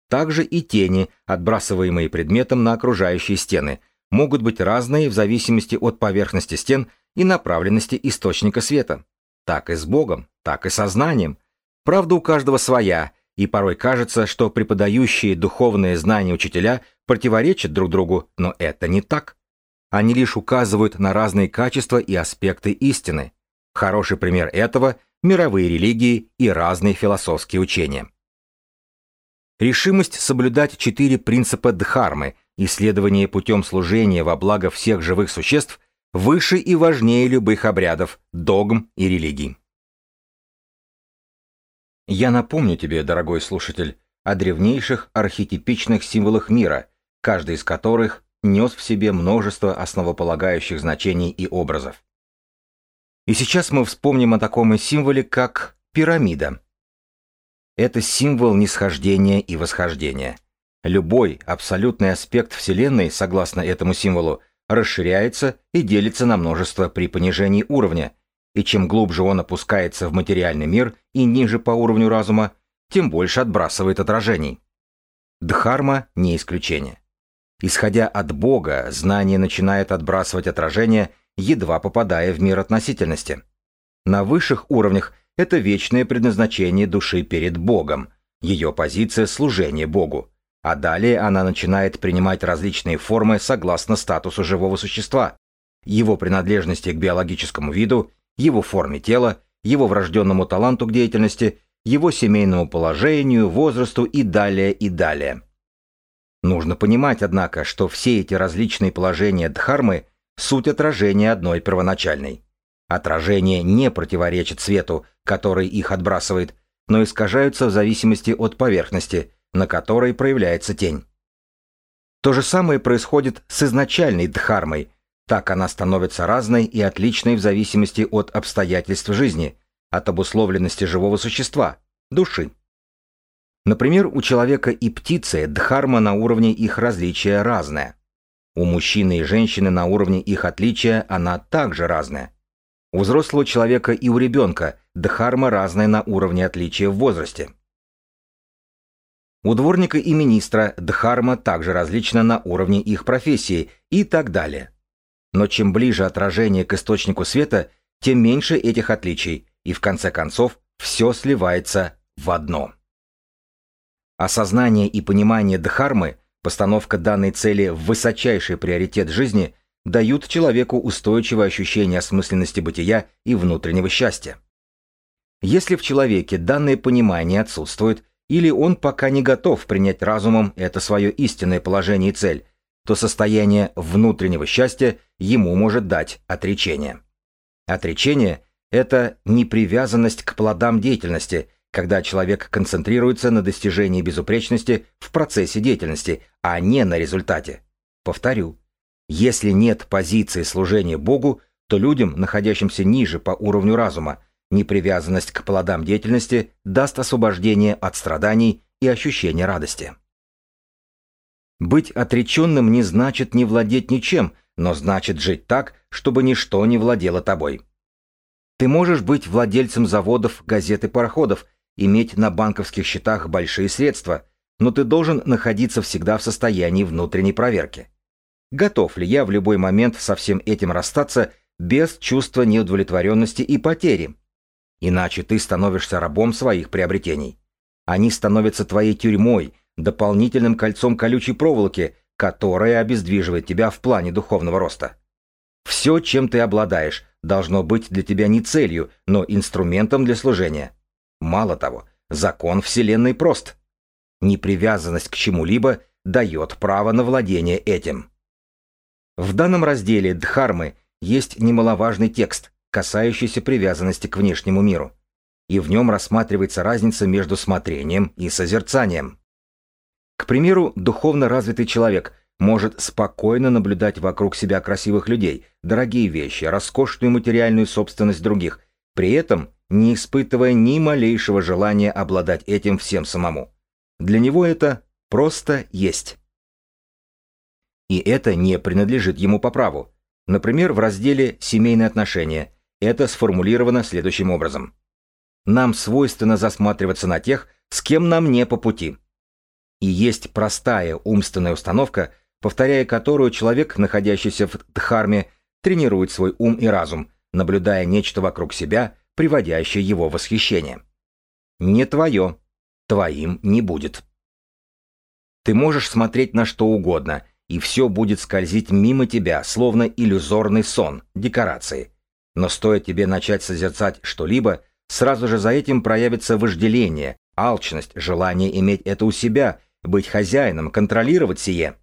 Также и тени, отбрасываемые предметом на окружающие стены, могут быть разные в зависимости от поверхности стен и направленности источника света. Так и с Богом, так и со знанием. Правда у каждого своя, и порой кажется, что преподающие духовные знания учителя противоречат друг другу, но это не так. Они лишь указывают на разные качества и аспекты истины. Хороший пример этого – мировые религии и разные философские учения. Решимость соблюдать четыре принципа Дхармы, исследование путем служения во благо всех живых существ выше и важнее любых обрядов, догм и религий. Я напомню тебе, дорогой слушатель, о древнейших архетипичных символах мира, каждый из которых нес в себе множество основополагающих значений и образов. И сейчас мы вспомним о таком символе, как пирамида. Это символ нисхождения и восхождения. Любой абсолютный аспект Вселенной, согласно этому символу, расширяется и делится на множество при понижении уровня, и чем глубже он опускается в материальный мир и ниже по уровню разума, тем больше отбрасывает отражений. Дхарма не исключение. Исходя от Бога, знание начинает отбрасывать отражения, едва попадая в мир относительности. На высших уровнях это вечное предназначение души перед Богом, ее позиция служения Богу, а далее она начинает принимать различные формы согласно статусу живого существа, его принадлежности к биологическому виду, его форме тела, его врожденному таланту к деятельности, его семейному положению, возрасту и далее и далее. Нужно понимать, однако, что все эти различные положения Дхармы – суть отражения одной первоначальной. Отражения не противоречат свету, который их отбрасывает, но искажаются в зависимости от поверхности – на которой проявляется тень. То же самое происходит с изначальной дхармой, так она становится разной и отличной в зависимости от обстоятельств жизни, от обусловленности живого существа, души. Например, у человека и птицы дхарма на уровне их различия разная. У мужчины и женщины на уровне их отличия она также разная. У взрослого человека и у ребенка дхарма разная на уровне отличия в возрасте. У дворника и министра дхарма также различна на уровне их профессии и так далее. Но чем ближе отражение к источнику света, тем меньше этих отличий, и в конце концов все сливается в одно. Осознание и понимание дхармы, постановка данной цели в высочайший приоритет жизни, дают человеку устойчивое ощущение осмысленности бытия и внутреннего счастья. Если в человеке данное понимание отсутствует, или он пока не готов принять разумом это свое истинное положение и цель, то состояние внутреннего счастья ему может дать отречение. Отречение – это непривязанность к плодам деятельности, когда человек концентрируется на достижении безупречности в процессе деятельности, а не на результате. Повторю, если нет позиции служения Богу, то людям, находящимся ниже по уровню разума, непривязанность к плодам деятельности даст освобождение от страданий и ощущение радости. Быть отреченным не значит не владеть ничем, но значит жить так, чтобы ничто не владело тобой. Ты можешь быть владельцем заводов, газет и пароходов, иметь на банковских счетах большие средства, но ты должен находиться всегда в состоянии внутренней проверки. Готов ли я в любой момент со всем этим расстаться без чувства неудовлетворенности и потери? Иначе ты становишься рабом своих приобретений. Они становятся твоей тюрьмой, дополнительным кольцом колючей проволоки, которая обездвиживает тебя в плане духовного роста. Все, чем ты обладаешь, должно быть для тебя не целью, но инструментом для служения. Мало того, закон Вселенной прост. Непривязанность к чему-либо дает право на владение этим. В данном разделе Дхармы есть немаловажный текст, касающийся привязанности к внешнему миру. И в нем рассматривается разница между смотрением и созерцанием. К примеру, духовно развитый человек может спокойно наблюдать вокруг себя красивых людей, дорогие вещи, роскошную материальную собственность других, при этом не испытывая ни малейшего желания обладать этим всем самому. Для него это просто есть. И это не принадлежит ему по праву. Например, в разделе «Семейные отношения» это сформулировано следующим образом. Нам свойственно засматриваться на тех, с кем нам не по пути. И есть простая умственная установка, повторяя которую человек, находящийся в дхарме, тренирует свой ум и разум, наблюдая нечто вокруг себя, приводящее его в восхищение. Не твое, твоим не будет. Ты можешь смотреть на что угодно, и все будет скользить мимо тебя, словно иллюзорный сон, декорации. Но стоит тебе начать созерцать что-либо, сразу же за этим проявится вожделение, алчность, желание иметь это у себя, быть хозяином, контролировать сие.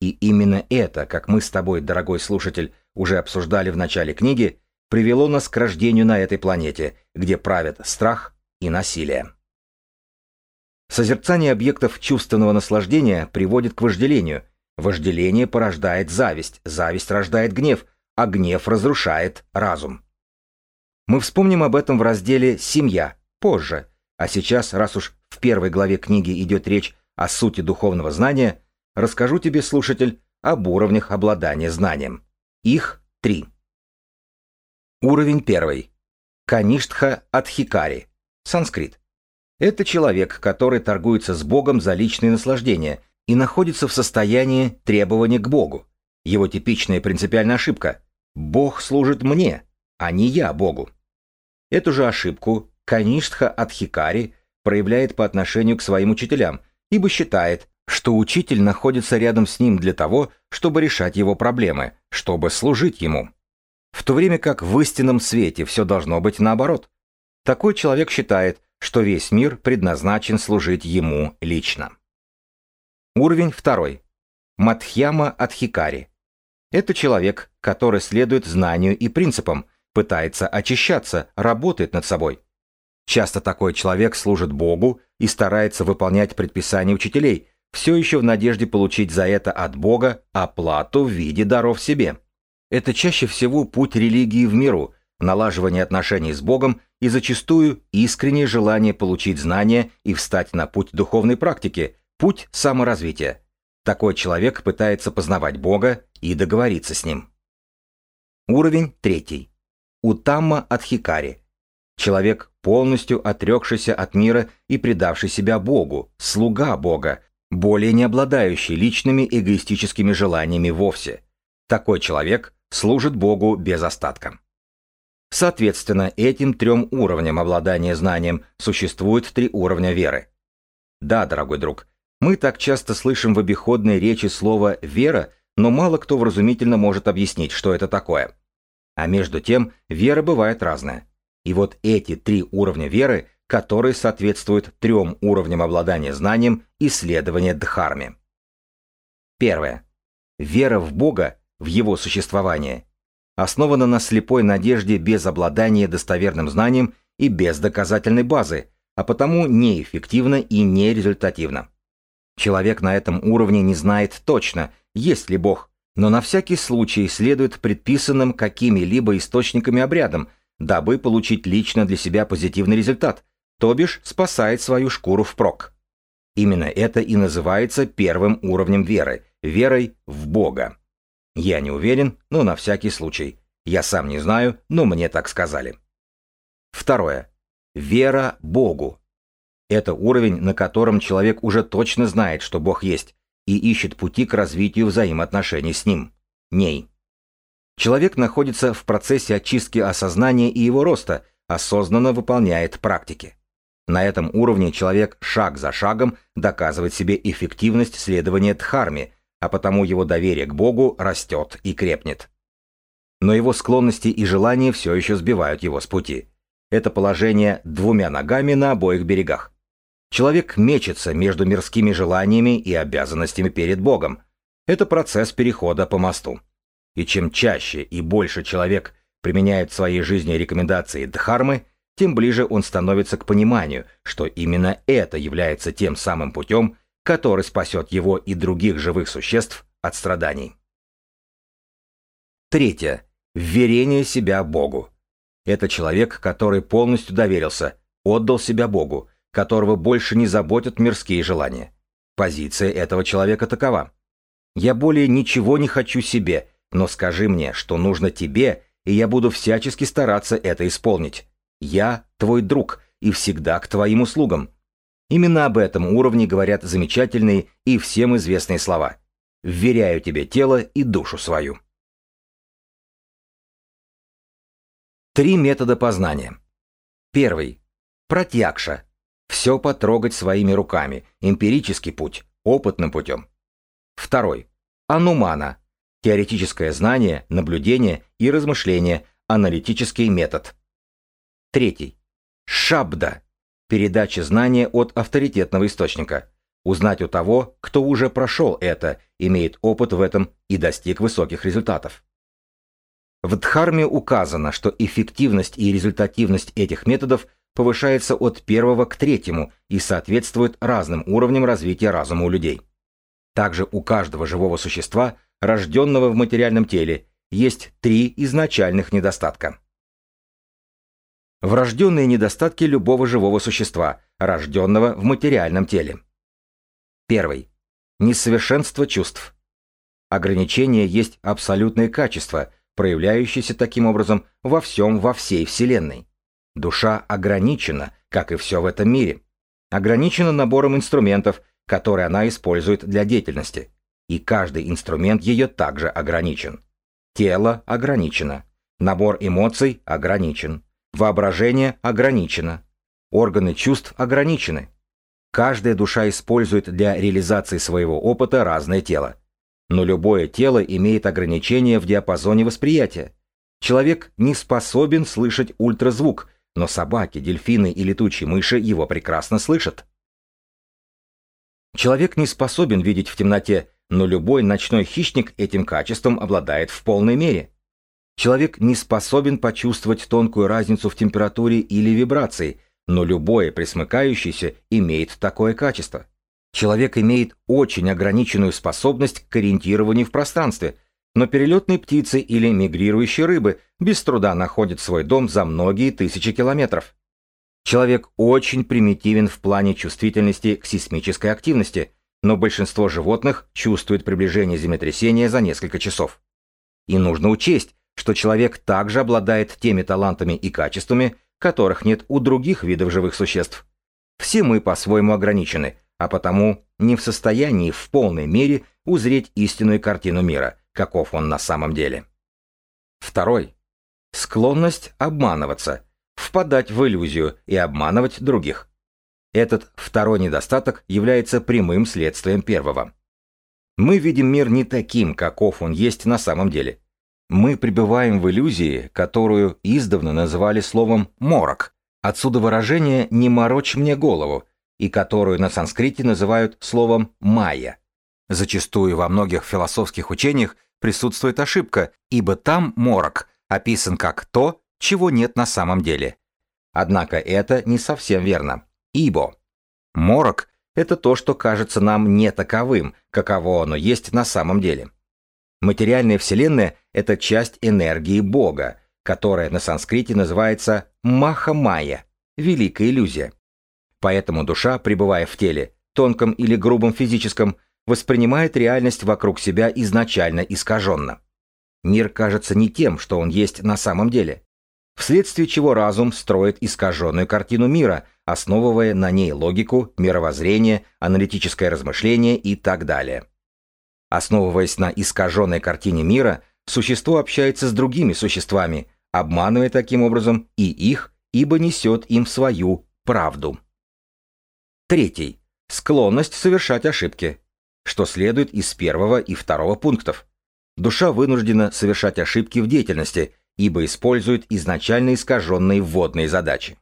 И именно это, как мы с тобой, дорогой слушатель, уже обсуждали в начале книги, привело нас к рождению на этой планете, где правят страх и насилие. Созерцание объектов чувственного наслаждения приводит к вожделению. Вожделение порождает зависть, зависть рождает гнев, а гнев разрушает разум. Мы вспомним об этом в разделе «Семья» позже, а сейчас, раз уж в первой главе книги идет речь о сути духовного знания, расскажу тебе, слушатель, об уровнях обладания знанием. Их три. Уровень первый. Каништха Адхикари. Санскрит. Это человек, который торгуется с Богом за личные наслаждения и находится в состоянии требования к Богу. Его типичная принципиальная ошибка. Бог служит мне, а не я Богу. Эту же ошибку Каништха Адхикари проявляет по отношению к своим учителям, ибо считает, что учитель находится рядом с ним для того, чтобы решать его проблемы, чтобы служить ему. В то время как в истинном свете все должно быть наоборот. Такой человек считает, что весь мир предназначен служить ему лично. Уровень второй. Мадхьяма Адхикари. Это человек, который следует знанию и принципам, пытается очищаться, работает над собой. Часто такой человек служит Богу и старается выполнять предписания учителей, все еще в надежде получить за это от Бога оплату в виде даров себе. Это чаще всего путь религии в миру, налаживание отношений с Богом и зачастую искреннее желание получить знания и встать на путь духовной практики, путь саморазвития. Такой человек пытается познавать Бога и договориться с Ним. Уровень третий. Утамма Адхикари. Человек, полностью отрекшийся от мира и предавший себя Богу, слуга Бога, более не обладающий личными эгоистическими желаниями вовсе. Такой человек служит Богу без остатка. Соответственно, этим трем уровням обладания знанием существует три уровня веры. Да, дорогой друг, мы так часто слышим в обиходной речи слово «вера», но мало кто вразумительно может объяснить, что это такое. А между тем, вера бывает разная. И вот эти три уровня веры, которые соответствуют трем уровням обладания знанием исследования Дхарми. Первое. Вера в Бога, в Его существование, основана на слепой надежде без обладания достоверным знанием и без доказательной базы, а потому неэффективна и нерезультативна. Человек на этом уровне не знает точно, есть ли Бог, но на всякий случай следует предписанным какими-либо источниками обрядам, дабы получить лично для себя позитивный результат, то бишь спасает свою шкуру впрок. Именно это и называется первым уровнем веры, верой в Бога. Я не уверен, но на всякий случай. Я сам не знаю, но мне так сказали. Второе. Вера Богу. Это уровень, на котором человек уже точно знает, что Бог есть, и ищет пути к развитию взаимоотношений с Ним, ней. Человек находится в процессе очистки осознания и его роста, осознанно выполняет практики. На этом уровне человек шаг за шагом доказывает себе эффективность следования Дхарме, а потому его доверие к Богу растет и крепнет. Но его склонности и желания все еще сбивают его с пути. Это положение двумя ногами на обоих берегах. Человек мечется между мирскими желаниями и обязанностями перед Богом. Это процесс перехода по мосту. И чем чаще и больше человек применяет в своей жизни рекомендации Дхармы, тем ближе он становится к пониманию, что именно это является тем самым путем, который спасет его и других живых существ от страданий. Третье. Вверение себя Богу. Это человек, который полностью доверился, отдал себя Богу, которого больше не заботят мирские желания. Позиция этого человека такова. «Я более ничего не хочу себе, но скажи мне, что нужно тебе, и я буду всячески стараться это исполнить. Я твой друг и всегда к твоим услугам». Именно об этом уровне говорят замечательные и всем известные слова. «Вверяю тебе тело и душу свою». Три метода познания. Первый. Протягша все потрогать своими руками, эмпирический путь, опытным путем. Второй. Анумана. Теоретическое знание, наблюдение и размышление, аналитический метод. Третий. Шабда. Передача знания от авторитетного источника. Узнать у того, кто уже прошел это, имеет опыт в этом и достиг высоких результатов. В Дхарме указано, что эффективность и результативность этих методов – повышается от первого к третьему и соответствует разным уровням развития разума у людей. Также у каждого живого существа, рожденного в материальном теле, есть три изначальных недостатка. Врожденные недостатки любого живого существа, рожденного в материальном теле. Первый. Несовершенство чувств. Ограничение есть абсолютное качество, проявляющееся таким образом во всем во всей Вселенной. Душа ограничена, как и все в этом мире. Ограничена набором инструментов, которые она использует для деятельности. И каждый инструмент ее также ограничен. Тело ограничено. Набор эмоций ограничен. Воображение ограничено. Органы чувств ограничены. Каждая душа использует для реализации своего опыта разное тело. Но любое тело имеет ограничения в диапазоне восприятия. Человек не способен слышать ультразвук, но собаки, дельфины и летучие мыши его прекрасно слышат. Человек не способен видеть в темноте, но любой ночной хищник этим качеством обладает в полной мере. Человек не способен почувствовать тонкую разницу в температуре или вибрации, но любое присмыкающееся имеет такое качество. Человек имеет очень ограниченную способность к ориентированию в пространстве – но перелетные птицы или мигрирующие рыбы без труда находят свой дом за многие тысячи километров. Человек очень примитивен в плане чувствительности к сейсмической активности, но большинство животных чувствует приближение землетрясения за несколько часов. И нужно учесть, что человек также обладает теми талантами и качествами, которых нет у других видов живых существ. Все мы по-своему ограничены, а потому не в состоянии в полной мере узреть истинную картину мира, каков он на самом деле. Второй. Склонность обманываться, впадать в иллюзию и обманывать других. Этот второй недостаток является прямым следствием первого. Мы видим мир не таким, каков он есть на самом деле. Мы пребываем в иллюзии, которую издавна называли словом «морок», отсюда выражение «не морочь мне голову», и которую на санскрите называют словом «майя». Зачастую во многих философских учениях присутствует ошибка, ибо там морок описан как то, чего нет на самом деле. Однако это не совсем верно. Ибо морок – это то, что кажется нам не таковым, каково оно есть на самом деле. Материальная Вселенная – это часть энергии Бога, которая на санскрите называется Маха-майя – великая иллюзия. Поэтому душа, пребывая в теле, тонком или грубом физическом, воспринимает реальность вокруг себя изначально искаженно. Мир кажется не тем, что он есть на самом деле. Вследствие чего разум строит искаженную картину мира, основывая на ней логику, мировоззрение, аналитическое размышление и так далее. Основываясь на искаженной картине мира, существо общается с другими существами, обманывая таким образом и их, ибо несет им свою правду. Третий. Склонность совершать ошибки, что следует из первого и второго пунктов. Душа вынуждена совершать ошибки в деятельности, ибо использует изначально искаженные вводные задачи.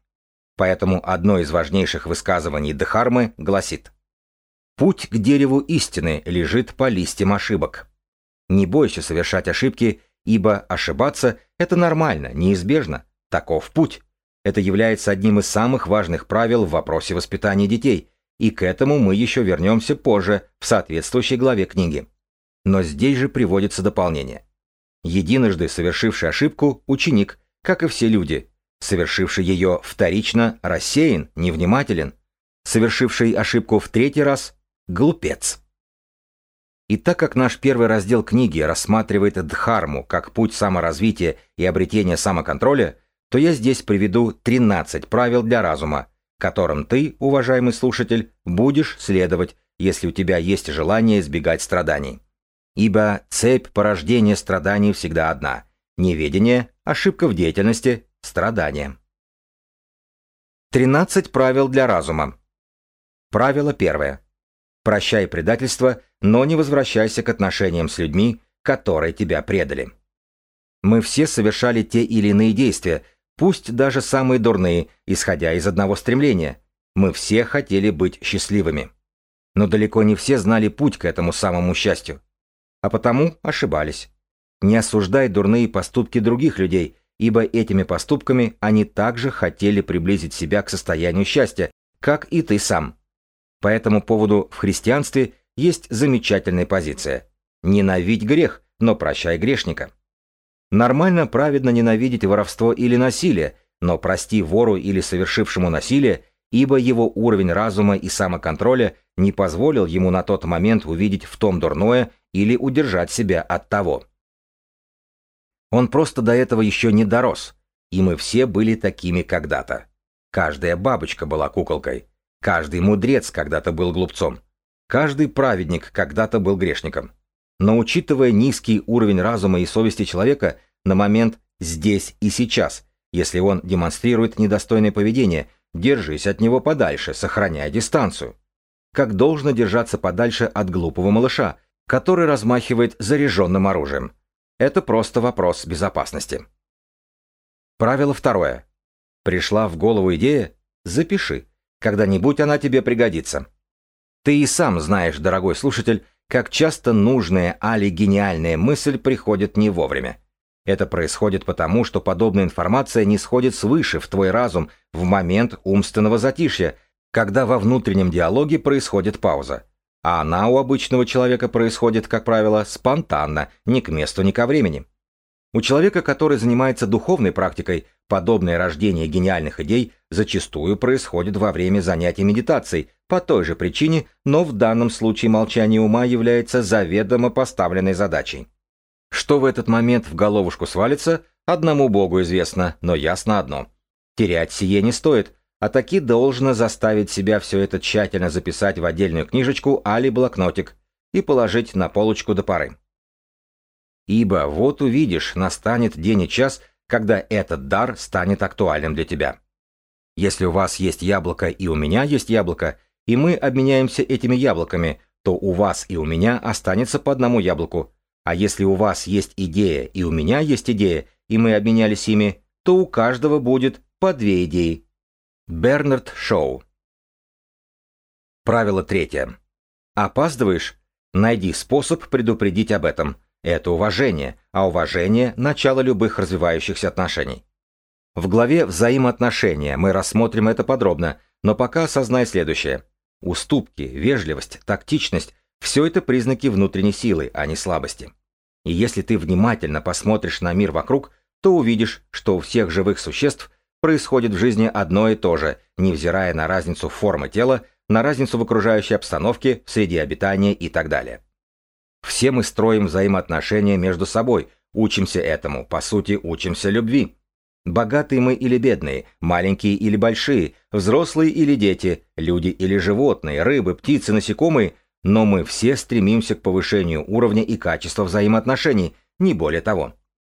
Поэтому одно из важнейших высказываний Дхармы гласит «Путь к дереву истины лежит по листьям ошибок». Не бойся совершать ошибки, ибо ошибаться – это нормально, неизбежно, таков путь. Это является одним из самых важных правил в вопросе воспитания детей, и к этому мы еще вернемся позже в соответствующей главе книги. Но здесь же приводится дополнение. Единожды совершивший ошибку ученик, как и все люди, совершивший ее вторично рассеян, невнимателен, совершивший ошибку в третий раз – глупец. И так как наш первый раздел книги рассматривает Дхарму как путь саморазвития и обретения самоконтроля – то я здесь приведу 13 правил для разума, которым ты, уважаемый слушатель, будешь следовать, если у тебя есть желание избегать страданий. Ибо цепь порождения страданий всегда одна – неведение, ошибка в деятельности, страдание. 13 правил для разума. Правило первое. Прощай предательство, но не возвращайся к отношениям с людьми, которые тебя предали. Мы все совершали те или иные действия – пусть даже самые дурные, исходя из одного стремления. Мы все хотели быть счастливыми. Но далеко не все знали путь к этому самому счастью. А потому ошибались. Не осуждай дурные поступки других людей, ибо этими поступками они также хотели приблизить себя к состоянию счастья, как и ты сам. По этому поводу в христианстве есть замечательная позиция. Ненавидь грех, но прощай грешника. Нормально праведно ненавидеть воровство или насилие, но прости вору или совершившему насилие, ибо его уровень разума и самоконтроля не позволил ему на тот момент увидеть в том дурное или удержать себя от того. Он просто до этого еще не дорос, и мы все были такими когда-то. Каждая бабочка была куколкой, каждый мудрец когда-то был глупцом, каждый праведник когда-то был грешником. Но учитывая низкий уровень разума и совести человека на момент «здесь и сейчас», если он демонстрирует недостойное поведение, держись от него подальше, сохраняя дистанцию. Как должно держаться подальше от глупого малыша, который размахивает заряженным оружием. Это просто вопрос безопасности. Правило второе. Пришла в голову идея? Запиши. Когда-нибудь она тебе пригодится. Ты и сам знаешь, дорогой слушатель, как часто нужная али гениальная мысль приходит не вовремя. Это происходит потому, что подобная информация не сходит свыше в твой разум в момент умственного затишья, когда во внутреннем диалоге происходит пауза. А она у обычного человека происходит, как правило, спонтанно, ни к месту, ни ко времени. У человека, который занимается духовной практикой, подобное рождение гениальных идей зачастую происходит во время занятий медитацией, по той же причине, но в данном случае молчание ума является заведомо поставленной задачей. Что в этот момент в головушку свалится, одному Богу известно, но ясно одно. Терять сие не стоит, а таки должно заставить себя все это тщательно записать в отдельную книжечку али блокнотик и положить на полочку до поры. Ибо вот увидишь, настанет день и час, когда этот дар станет актуальным для тебя. Если у вас есть яблоко и у меня есть яблоко, и мы обменяемся этими яблоками, то у вас и у меня останется по одному яблоку, А если у вас есть идея и у меня есть идея, и мы обменялись ими, то у каждого будет по две идеи. Бернард Шоу. Правило третье. Опаздываешь? Найди способ предупредить об этом. Это уважение, а уважение – начало любых развивающихся отношений. В главе «Взаимоотношения» мы рассмотрим это подробно, но пока осознай следующее. Уступки, вежливость, тактичность – все это признаки внутренней силы, а не слабости. И если ты внимательно посмотришь на мир вокруг, то увидишь, что у всех живых существ происходит в жизни одно и то же, невзирая на разницу формы тела, на разницу в окружающей обстановке, среде обитания и так далее. Все мы строим взаимоотношения между собой, учимся этому, по сути, учимся любви. Богатые мы или бедные, маленькие или большие, взрослые или дети, люди или животные, рыбы, птицы, насекомые, но мы все стремимся к повышению уровня и качества взаимоотношений, не более того.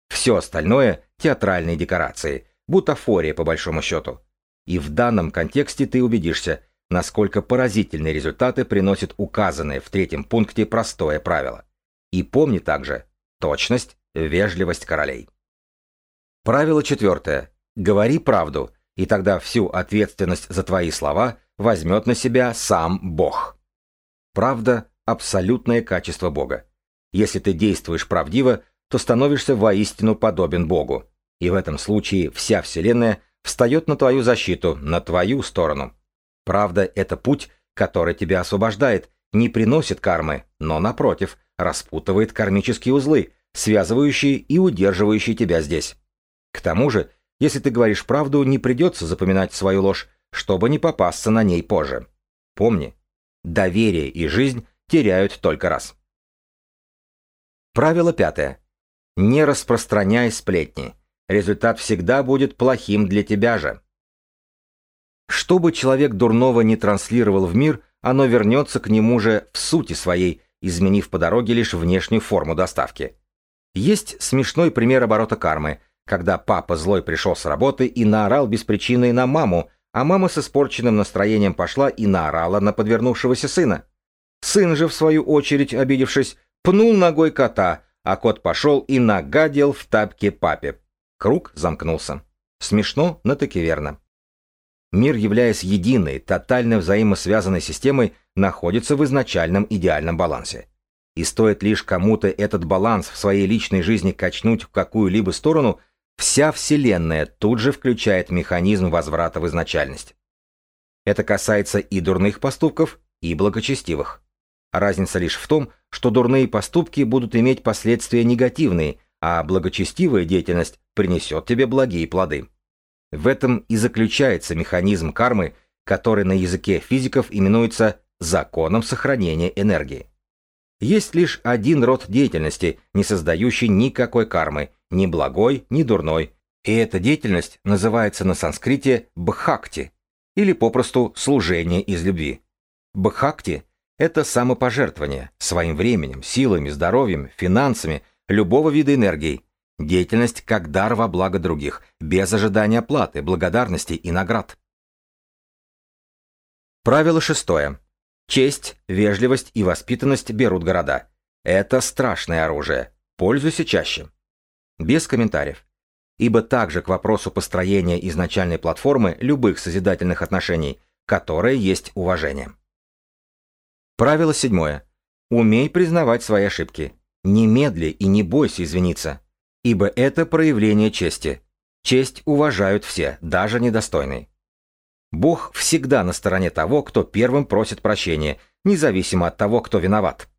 Все остальное – театральные декорации, бутафория по большому счету. И в данном контексте ты убедишься, насколько поразительные результаты приносит указанное в третьем пункте простое правило. И помни также точность, вежливость королей. Правило четвертое. Говори правду, и тогда всю ответственность за твои слова возьмет на себя сам Бог. Правда – абсолютное качество Бога. Если ты действуешь правдиво, то становишься воистину подобен Богу. И в этом случае вся Вселенная встает на твою защиту, на твою сторону. Правда – это путь, который тебя освобождает, не приносит кармы, но, напротив, распутывает кармические узлы, связывающие и удерживающие тебя здесь. К тому же, если ты говоришь правду, не придется запоминать свою ложь, чтобы не попасться на ней позже. Помни, доверие и жизнь теряют только раз. Правило пятое. Не распространяй сплетни. Результат всегда будет плохим для тебя же. Чтобы человек дурного не транслировал в мир, оно вернется к нему же в сути своей, изменив по дороге лишь внешнюю форму доставки. Есть смешной пример оборота кармы, когда папа злой пришел с работы и наорал без причины на маму, а мама с испорченным настроением пошла и наорала на подвернувшегося сына. Сын же, в свою очередь, обидевшись, пнул ногой кота, а кот пошел и нагадил в тапке папе. Круг замкнулся. Смешно, но таки верно. Мир, являясь единой, тотально взаимосвязанной системой, находится в изначальном идеальном балансе. И стоит лишь кому-то этот баланс в своей личной жизни качнуть в какую-либо сторону, Вся Вселенная тут же включает механизм возврата в изначальность. Это касается и дурных поступков, и благочестивых. Разница лишь в том, что дурные поступки будут иметь последствия негативные, а благочестивая деятельность принесет тебе благие плоды. В этом и заключается механизм кармы, который на языке физиков именуется законом сохранения энергии. Есть лишь один род деятельности, не создающий никакой кармы, ни благой, ни дурной, и эта деятельность называется на санскрите бхакти, или попросту служение из любви. Бхакти – это самопожертвование своим временем, силами, здоровьем, финансами, любого вида энергии, деятельность как дар во благо других, без ожидания платы, благодарности и наград. Правило шестое. Честь, вежливость и воспитанность берут города. Это страшное оружие. Пользуйся чаще. Без комментариев. Ибо также к вопросу построения изначальной платформы любых созидательных отношений, которое есть уважение. Правило седьмое. Умей признавать свои ошибки. Немедли и не бойся извиниться. Ибо это проявление чести. Честь уважают все, даже недостойные. Бог всегда на стороне того, кто первым просит прощения, независимо от того, кто виноват.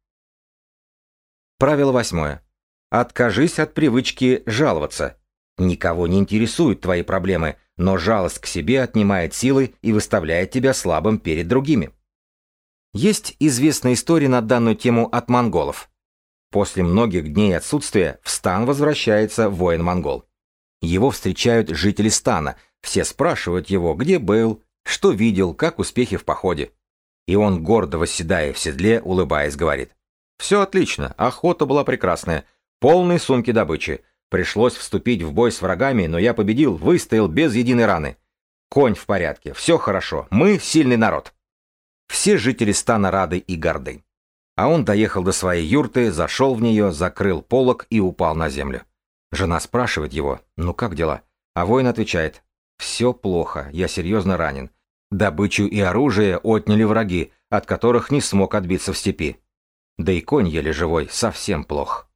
Правило восьмое. Откажись от привычки жаловаться. Никого не интересуют твои проблемы, но жалость к себе отнимает силы и выставляет тебя слабым перед другими. Есть известная история на данную тему от монголов. После многих дней отсутствия в стан возвращается воин-монгол. Его встречают жители стана – все спрашивают его, где был, что видел, как успехи в походе. И он, гордо восседая в седле, улыбаясь, говорит. «Все отлично, охота была прекрасная, полные сумки добычи. Пришлось вступить в бой с врагами, но я победил, выстоял без единой раны. Конь в порядке, все хорошо, мы сильный народ». Все жители стана рады и горды. А он доехал до своей юрты, зашел в нее, закрыл полог и упал на землю. Жена спрашивает его, ну как дела? А воин отвечает, все плохо, я серьезно ранен. Добычу и оружие отняли враги, от которых не смог отбиться в степи. Да и конь еле живой, совсем плох.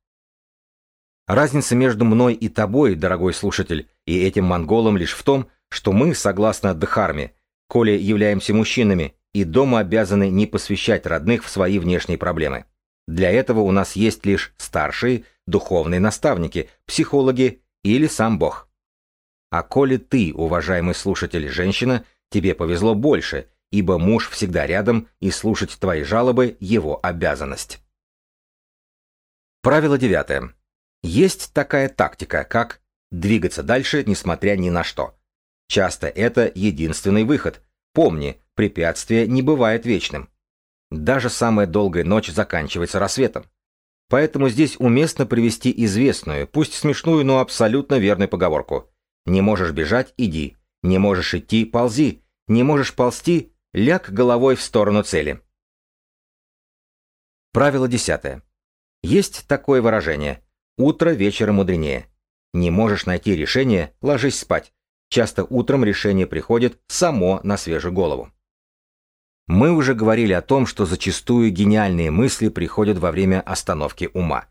Разница между мной и тобой, дорогой слушатель, и этим монголом лишь в том, что мы, согласно Дхарме, коли являемся мужчинами, и дома обязаны не посвящать родных в свои внешние проблемы. Для этого у нас есть лишь старшие, духовные наставники, психологи или сам Бог. А коли ты, уважаемый слушатель, женщина, тебе повезло больше, ибо муж всегда рядом, и слушать твои жалобы – его обязанность. Правило девятое. Есть такая тактика, как двигаться дальше, несмотря ни на что. Часто это единственный выход. Помни, препятствие не бывает вечным. Даже самая долгая ночь заканчивается рассветом. Поэтому здесь уместно привести известную, пусть смешную, но абсолютно верную поговорку. Не можешь бежать – иди. Не можешь идти – ползи. Не можешь ползти – ляг головой в сторону цели. Правило десятое. Есть такое выражение Утро вечера мудренее. Не можешь найти решение, ложись спать. Часто утром решение приходит само на свежую голову. Мы уже говорили о том, что зачастую гениальные мысли приходят во время остановки ума,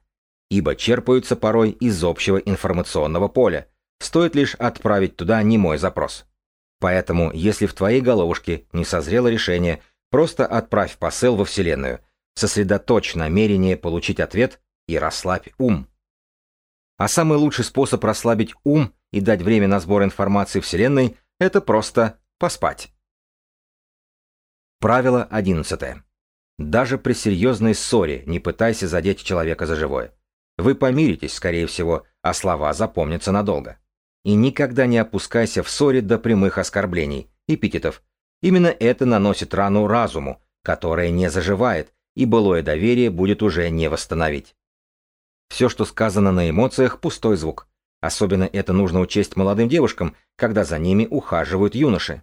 ибо черпаются порой из общего информационного поля, стоит лишь отправить туда немой запрос. Поэтому, если в твоей головушке не созрело решение, просто отправь посыл во Вселенную, сосредоточь намерение получить ответ и расслабь ум. А самый лучший способ расслабить ум и дать время на сбор информации Вселенной – это просто поспать. Правило 11. Даже при серьезной ссоре не пытайся задеть человека за живое. Вы помиритесь, скорее всего, а слова запомнятся надолго. И никогда не опускайся в ссоре до прямых оскорблений, эпитетов. Именно это наносит рану разуму, которая не заживает, и былое доверие будет уже не восстановить. Все, что сказано на эмоциях, пустой звук. Особенно это нужно учесть молодым девушкам, когда за ними ухаживают юноши.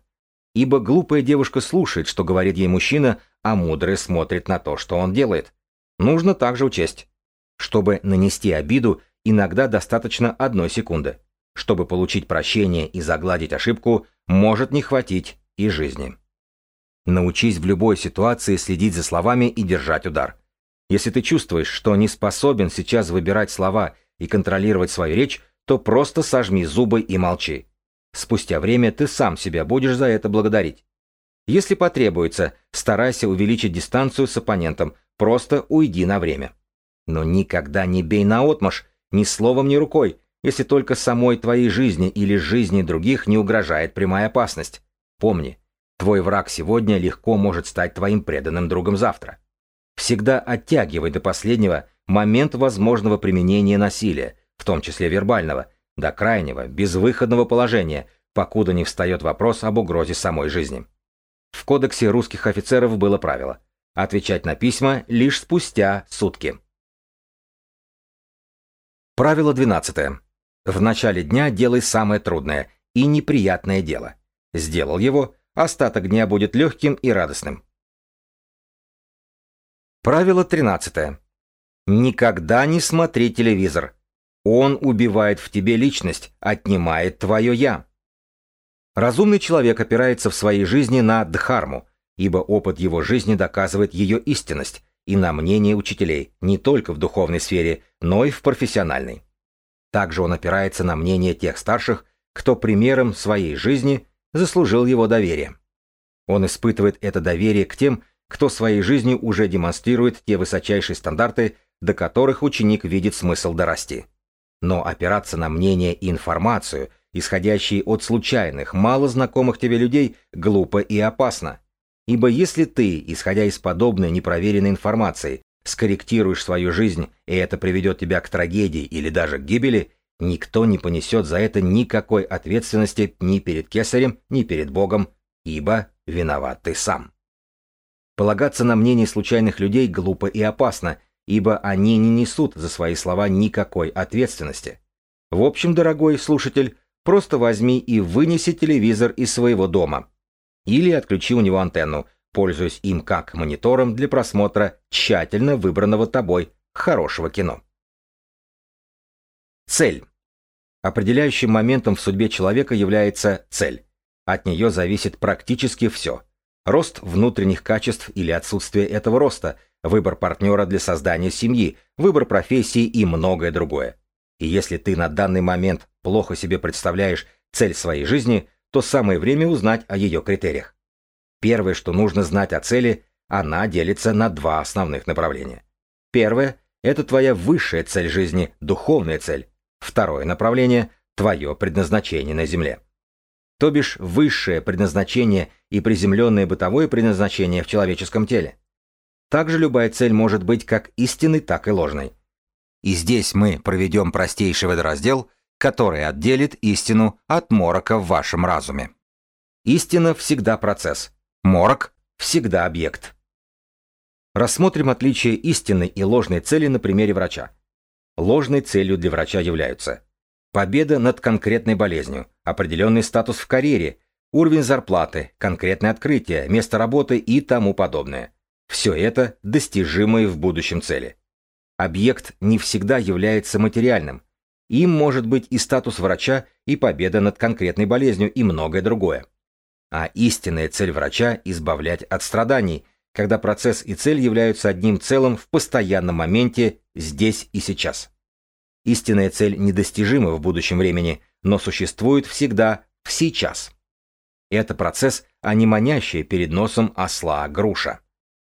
Ибо глупая девушка слушает, что говорит ей мужчина, а мудрый смотрит на то, что он делает. Нужно также учесть. Чтобы нанести обиду, иногда достаточно одной секунды. Чтобы получить прощение и загладить ошибку, может не хватить и жизни. Научись в любой ситуации следить за словами и держать удар. Если ты чувствуешь, что не способен сейчас выбирать слова и контролировать свою речь, то просто сожми зубы и молчи. Спустя время ты сам себя будешь за это благодарить. Если потребуется, старайся увеличить дистанцию с оппонентом, просто уйди на время. Но никогда не бей наотмашь, ни словом, ни рукой, если только самой твоей жизни или жизни других не угрожает прямая опасность. Помни, твой враг сегодня легко может стать твоим преданным другом завтра. Всегда оттягивай до последнего момент возможного применения насилия, в том числе вербального, до крайнего, безвыходного положения, покуда не встает вопрос об угрозе самой жизни. В кодексе русских офицеров было правило – отвечать на письма лишь спустя сутки. Правило 12. В начале дня делай самое трудное и неприятное дело. Сделал его, остаток дня будет легким и радостным. Правило 13. Никогда не смотри телевизор. Он убивает в тебе личность, отнимает твое «я». Разумный человек опирается в своей жизни на дхарму, ибо опыт его жизни доказывает ее истинность, и на мнение учителей, не только в духовной сфере, но и в профессиональной. Также он опирается на мнение тех старших, кто примером своей жизни заслужил его доверие. Он испытывает это доверие к тем, кто своей жизнью уже демонстрирует те высочайшие стандарты, до которых ученик видит смысл дорасти. Но опираться на мнение и информацию, исходящие от случайных, мало знакомых тебе людей, глупо и опасно. Ибо если ты, исходя из подобной непроверенной информации, скорректируешь свою жизнь, и это приведет тебя к трагедии или даже к гибели, никто не понесет за это никакой ответственности ни перед кесарем, ни перед Богом, ибо виноват ты сам. Полагаться на мнение случайных людей глупо и опасно, ибо они не несут за свои слова никакой ответственности. В общем, дорогой слушатель, просто возьми и вынеси телевизор из своего дома. Или отключи у него антенну, пользуясь им как монитором для просмотра тщательно выбранного тобой хорошего кино. Цель. Определяющим моментом в судьбе человека является цель. От нее зависит практически все. Рост внутренних качеств или отсутствие этого роста, выбор партнера для создания семьи, выбор профессии и многое другое. И если ты на данный момент плохо себе представляешь цель своей жизни, то самое время узнать о ее критериях. Первое, что нужно знать о цели, она делится на два основных направления. Первое – это твоя высшая цель жизни, духовная цель. Второе направление – твое предназначение на Земле. То бишь высшее предназначение и приземленное бытовое предназначение в человеческом теле. Также любая цель может быть как истинной, так и ложной. И здесь мы проведем простейший водораздел, который отделит истину от морока в вашем разуме. Истина всегда процесс, морок всегда объект. Рассмотрим отличие истинной и ложной цели на примере врача. Ложной целью для врача являются победа над конкретной болезнью, определенный статус в карьере, уровень зарплаты, конкретное открытие, место работы и тому подобное. Все это достижимые в будущем цели. Объект не всегда является материальным. Им может быть и статус врача, и победа над конкретной болезнью, и многое другое. А истинная цель врача – избавлять от страданий, когда процесс и цель являются одним целым в постоянном моменте здесь и сейчас. Истинная цель недостижима в будущем времени, но существует всегда в сейчас. Это процесс, а не манящая перед носом осла груша.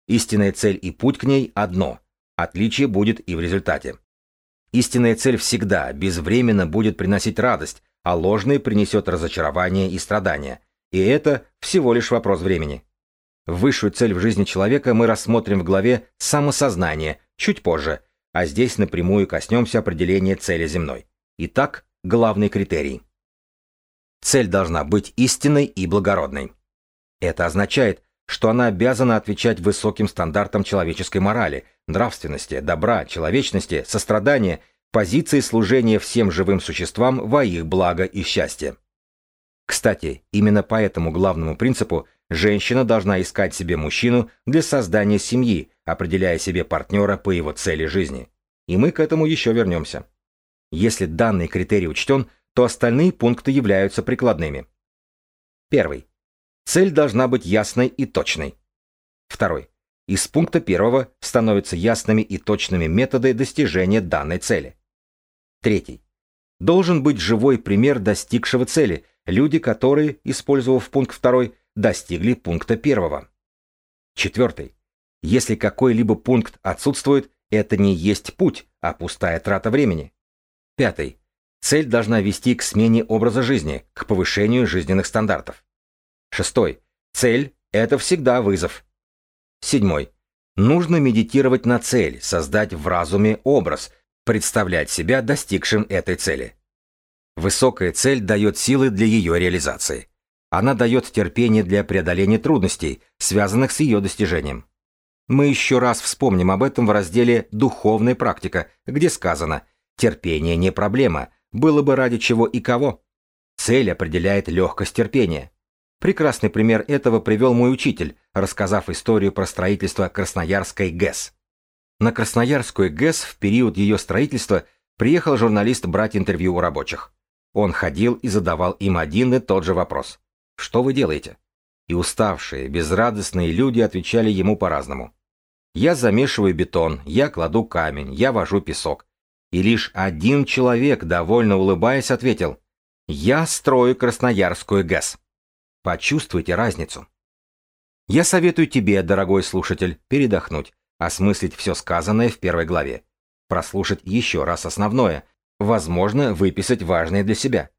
Истинная цель и путь к ней одно, отличие будет и в результате. Истинная цель всегда безвременно будет приносить радость, а ложная принесет разочарование и страдания. И это всего лишь вопрос времени. Высшую цель в жизни человека мы рассмотрим в главе «Самосознание» чуть позже, а здесь напрямую коснемся определения цели земной. Итак, главный критерий. Цель должна быть истинной и благородной. Это означает, что она обязана отвечать высоким стандартам человеческой морали, нравственности, добра, человечности, сострадания, позиции служения всем живым существам во их благо и счастье. Кстати, именно по этому главному принципу женщина должна искать себе мужчину для создания семьи, определяя себе партнера по его цели жизни. И мы к этому еще вернемся. Если данный критерий учтен, то остальные пункты являются прикладными. Первый. Цель должна быть ясной и точной. Второй. Из пункта первого становятся ясными и точными методы достижения данной цели. Третий. Должен быть живой пример достигшего цели, люди, которые, использовав пункт второй, достигли пункта первого. Четвертый. Если какой-либо пункт отсутствует, это не есть путь, а пустая трата времени. Пятый. Цель должна вести к смене образа жизни, к повышению жизненных стандартов. Шестой. Цель – это всегда вызов. Седьмой. Нужно медитировать на цель, создать в разуме образ, представлять себя достигшим этой цели. Высокая цель дает силы для ее реализации. Она дает терпение для преодоления трудностей, связанных с ее достижением. Мы еще раз вспомним об этом в разделе «Духовная практика», где сказано «Терпение не проблема, было бы ради чего и кого». Цель определяет легкость терпения. Прекрасный пример этого привел мой учитель, рассказав историю про строительство Красноярской ГЭС. На Красноярскую ГЭС в период ее строительства приехал журналист брать интервью у рабочих. Он ходил и задавал им один и тот же вопрос. «Что вы делаете?» И уставшие, безрадостные люди отвечали ему по-разному. «Я замешиваю бетон, я кладу камень, я вожу песок». И лишь один человек, довольно улыбаясь, ответил «Я строю Красноярскую ГЭС». Почувствуйте разницу. Я советую тебе, дорогой слушатель, передохнуть, осмыслить все сказанное в первой главе, прослушать еще раз основное, возможно, выписать важное для себя.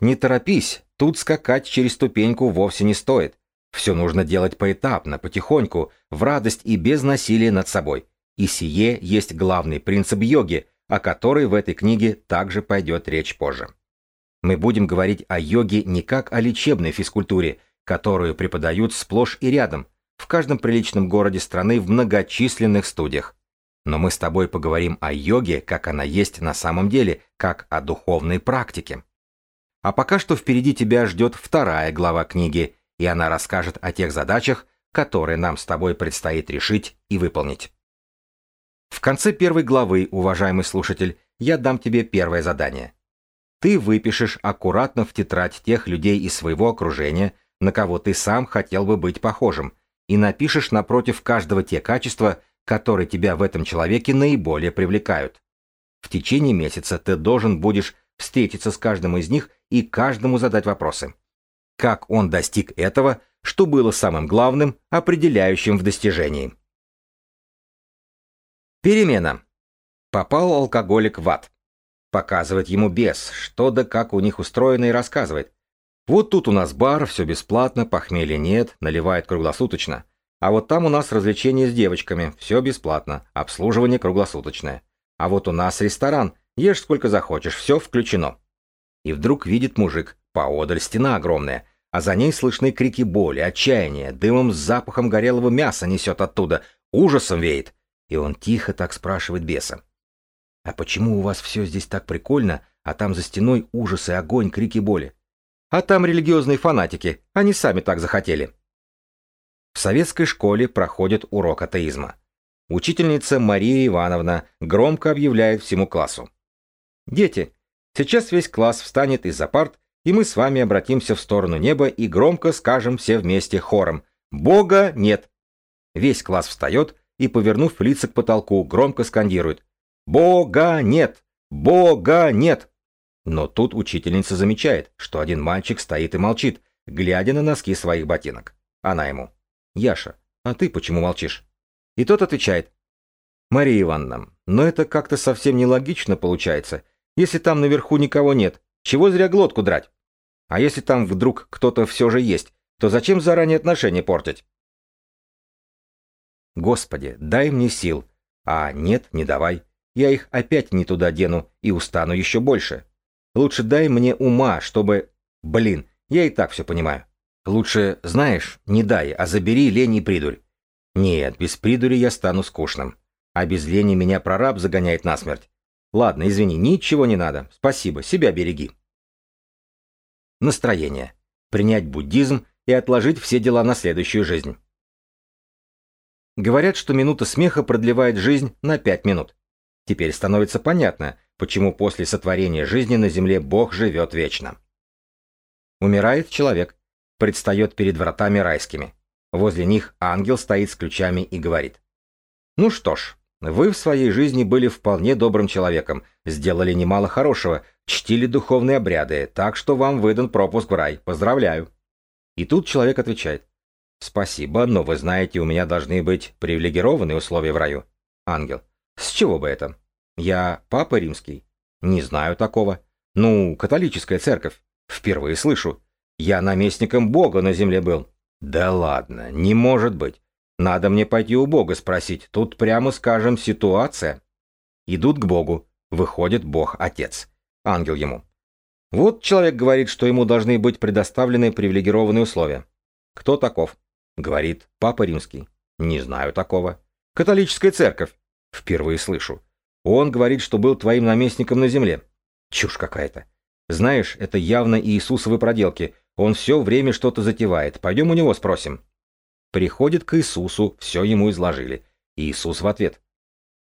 Не торопись, тут скакать через ступеньку вовсе не стоит. Все нужно делать поэтапно, потихоньку, в радость и без насилия над собой. И сие есть главный принцип йоги, о которой в этой книге также пойдет речь позже. Мы будем говорить о йоге не как о лечебной физкультуре, которую преподают сплошь и рядом, в каждом приличном городе страны в многочисленных студиях. Но мы с тобой поговорим о йоге, как она есть на самом деле, как о духовной практике. А пока что впереди тебя ждет вторая глава книги, и она расскажет о тех задачах, которые нам с тобой предстоит решить и выполнить. В конце первой главы, уважаемый слушатель, я дам тебе первое задание. Ты выпишешь аккуратно в тетрадь тех людей из своего окружения, на кого ты сам хотел бы быть похожим, и напишешь напротив каждого те качества, которые тебя в этом человеке наиболее привлекают. В течение месяца ты должен будешь встретиться с каждым из них и каждому задать вопросы. Как он достиг этого, что было самым главным, определяющим в достижении. Перемена. Попал алкоголик в ад. Показывает ему бес, что да как у них устроено и рассказывает. Вот тут у нас бар, все бесплатно, похмелья нет, наливает круглосуточно. А вот там у нас развлечения с девочками, все бесплатно, обслуживание круглосуточное. А вот у нас ресторан, ешь сколько захочешь, все включено. И вдруг видит мужик, поодаль стена огромная, а за ней слышны крики боли, отчаяния, дымом с запахом горелого мяса несет оттуда, ужасом веет. И он тихо так спрашивает беса. «А почему у вас все здесь так прикольно, а там за стеной ужас и огонь, крики боли?» «А там религиозные фанатики, они сами так захотели». В советской школе проходит урок атеизма. Учительница Мария Ивановна громко объявляет всему классу. «Дети, сейчас весь класс встанет из-за парт, и мы с вами обратимся в сторону неба и громко скажем все вместе хором «Бога нет!». Весь класс встает и, повернув лица к потолку, громко скандирует «Бога нет! Бога нет!». Но тут учительница замечает, что один мальчик стоит и молчит, глядя на носки своих ботинок. Она ему Яша, а ты почему молчишь? И тот отвечает. Мария Ивановна, но это как-то совсем нелогично получается. Если там наверху никого нет, чего зря глотку драть? А если там вдруг кто-то все же есть, то зачем заранее отношения портить? Господи, дай мне сил. А нет, не давай. Я их опять не туда дену и устану еще больше. Лучше дай мне ума, чтобы... Блин, я и так все понимаю. Лучше, знаешь, не дай, а забери лень и придурь. Нет, без придури я стану скучным. А без лени меня прораб загоняет насмерть. Ладно, извини, ничего не надо. Спасибо, себя береги. Настроение. Принять буддизм и отложить все дела на следующую жизнь. Говорят, что минута смеха продлевает жизнь на пять минут. Теперь становится понятно, почему после сотворения жизни на земле Бог живет вечно. Умирает человек, предстает перед вратами райскими. Возле них ангел стоит с ключами и говорит. «Ну что ж, вы в своей жизни были вполне добрым человеком, сделали немало хорошего, чтили духовные обряды, так что вам выдан пропуск в рай. Поздравляю». И тут человек отвечает. «Спасибо, но вы знаете, у меня должны быть привилегированные условия в раю». Ангел. «С чего бы это?» «Я папа римский». «Не знаю такого». «Ну, католическая церковь». «Впервые слышу». Я наместником Бога на земле был. Да ладно, не может быть. Надо мне пойти у Бога спросить. Тут прямо скажем ситуация. Идут к Богу. Выходит Бог-Отец. Ангел ему. Вот человек говорит, что ему должны быть предоставлены привилегированные условия. Кто таков? Говорит Папа Римский. Не знаю такого. Католическая церковь. Впервые слышу. Он говорит, что был твоим наместником на земле. Чушь какая-то. Знаешь, это явно Иисусовы проделки. Он все время что-то затевает. Пойдем у него спросим. Приходит к Иисусу, все ему изложили. Иисус в ответ.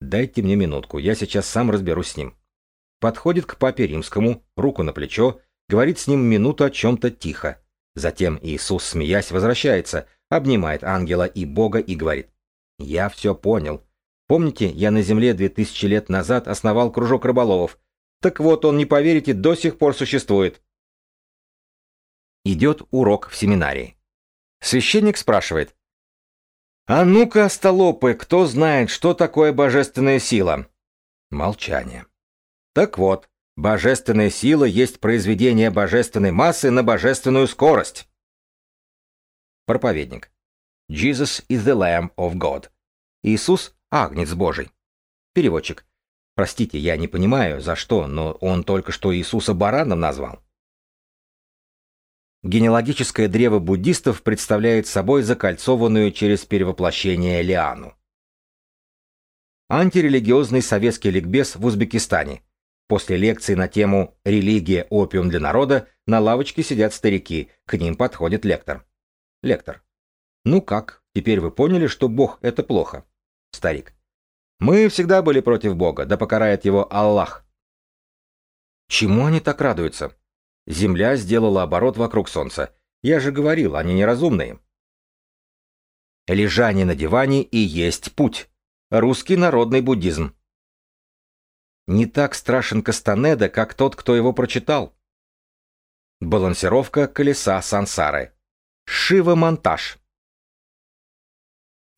Дайте мне минутку, я сейчас сам разберусь с ним. Подходит к папе римскому, руку на плечо, говорит с ним минуту о чем-то тихо. Затем Иисус, смеясь, возвращается, обнимает ангела и Бога и говорит. «Я все понял. Помните, я на земле две тысячи лет назад основал кружок рыболовов. Так вот, он, не поверите, до сих пор существует. Идет урок в семинарии. Священник спрашивает. «А ну-ка, столопы, кто знает, что такое божественная сила?» Молчание. Так вот, божественная сила есть произведение божественной массы на божественную скорость. Проповедник. Jesus is the Lamb of God. Иисус – Агнец Божий. Переводчик. Простите, я не понимаю, за что, но он только что Иисуса бараном назвал. Генеалогическое древо буддистов представляет собой закольцованную через перевоплощение лиану. Антирелигиозный советский ликбез в Узбекистане. После лекции на тему «Религия – опиум для народа» на лавочке сидят старики, к ним подходит лектор. Лектор. Ну как, теперь вы поняли, что Бог — это плохо? Старик. Мы всегда были против Бога, да покарает его Аллах. Чему они так радуются? Земля сделала оборот вокруг Солнца. Я же говорил, они неразумные. Лежание на диване и есть путь. Русский народный буддизм. Не так страшен Кастанеда, как тот, кто его прочитал. Балансировка колеса сансары. Шива-монтаж.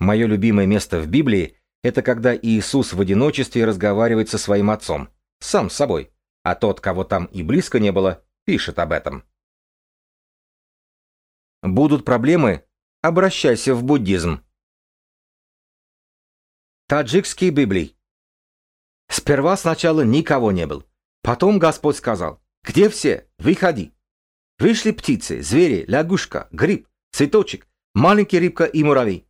Мое любимое место в Библии – это когда Иисус в одиночестве разговаривает со своим отцом, сам с собой, а тот, кого там и близко не было, пишет об этом. Будут проблемы? Обращайся в буддизм. Таджикский Библий. Сперва сначала никого не было. Потом Господь сказал, где все? Выходи. Вышли птицы, звери, лягушка, гриб, цветочек, маленький рыбка и муравей.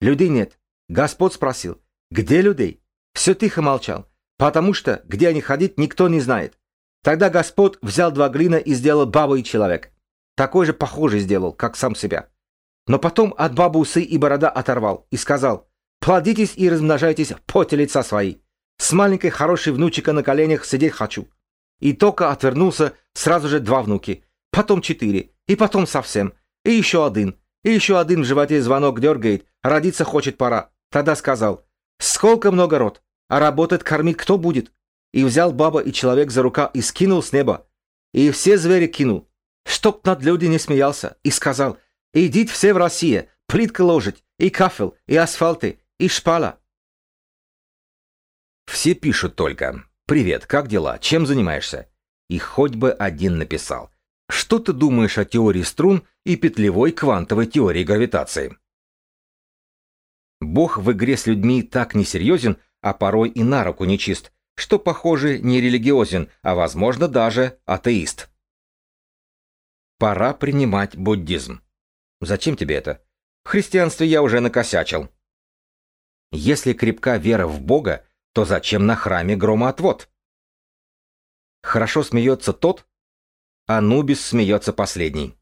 Людей нет. Господь спросил, где людей? Все тихо молчал, потому что, где они ходить, никто не знает. Тогда Господь взял два глина и сделал бабу и человек. Такой же похожий сделал, как сам себя. Но потом от бабы усы и борода оторвал и сказал, плодитесь и размножайтесь в поте лица свои. С маленькой хорошей внучика на коленях сидеть хочу. И только отвернулся сразу же два внуки, потом четыре, и потом совсем, и еще один, и еще один в животе звонок дергает, родиться хочет пора. Тогда сказал, сколько много род, а работать кормить кто будет? И взял баба и человек за рука и скинул с неба. И все звери кинул, чтоб над люди не смеялся, и сказал, идите все в Россию, плитка ложить, и кафель, и асфальты, и шпала. Все пишут только «Привет, как дела? Чем занимаешься?» И хоть бы один написал – что ты думаешь о теории струн и петлевой квантовой теории гравитации? Бог в игре с людьми так несерьезен, а порой и на руку нечист, что, похоже, не религиозен, а, возможно, даже атеист. Пора принимать буддизм. Зачем тебе это? В христианстве я уже накосячил. Если крепка вера в Бога, то зачем на храме громоотвод? Хорошо смеется тот, Анубис смеется последний.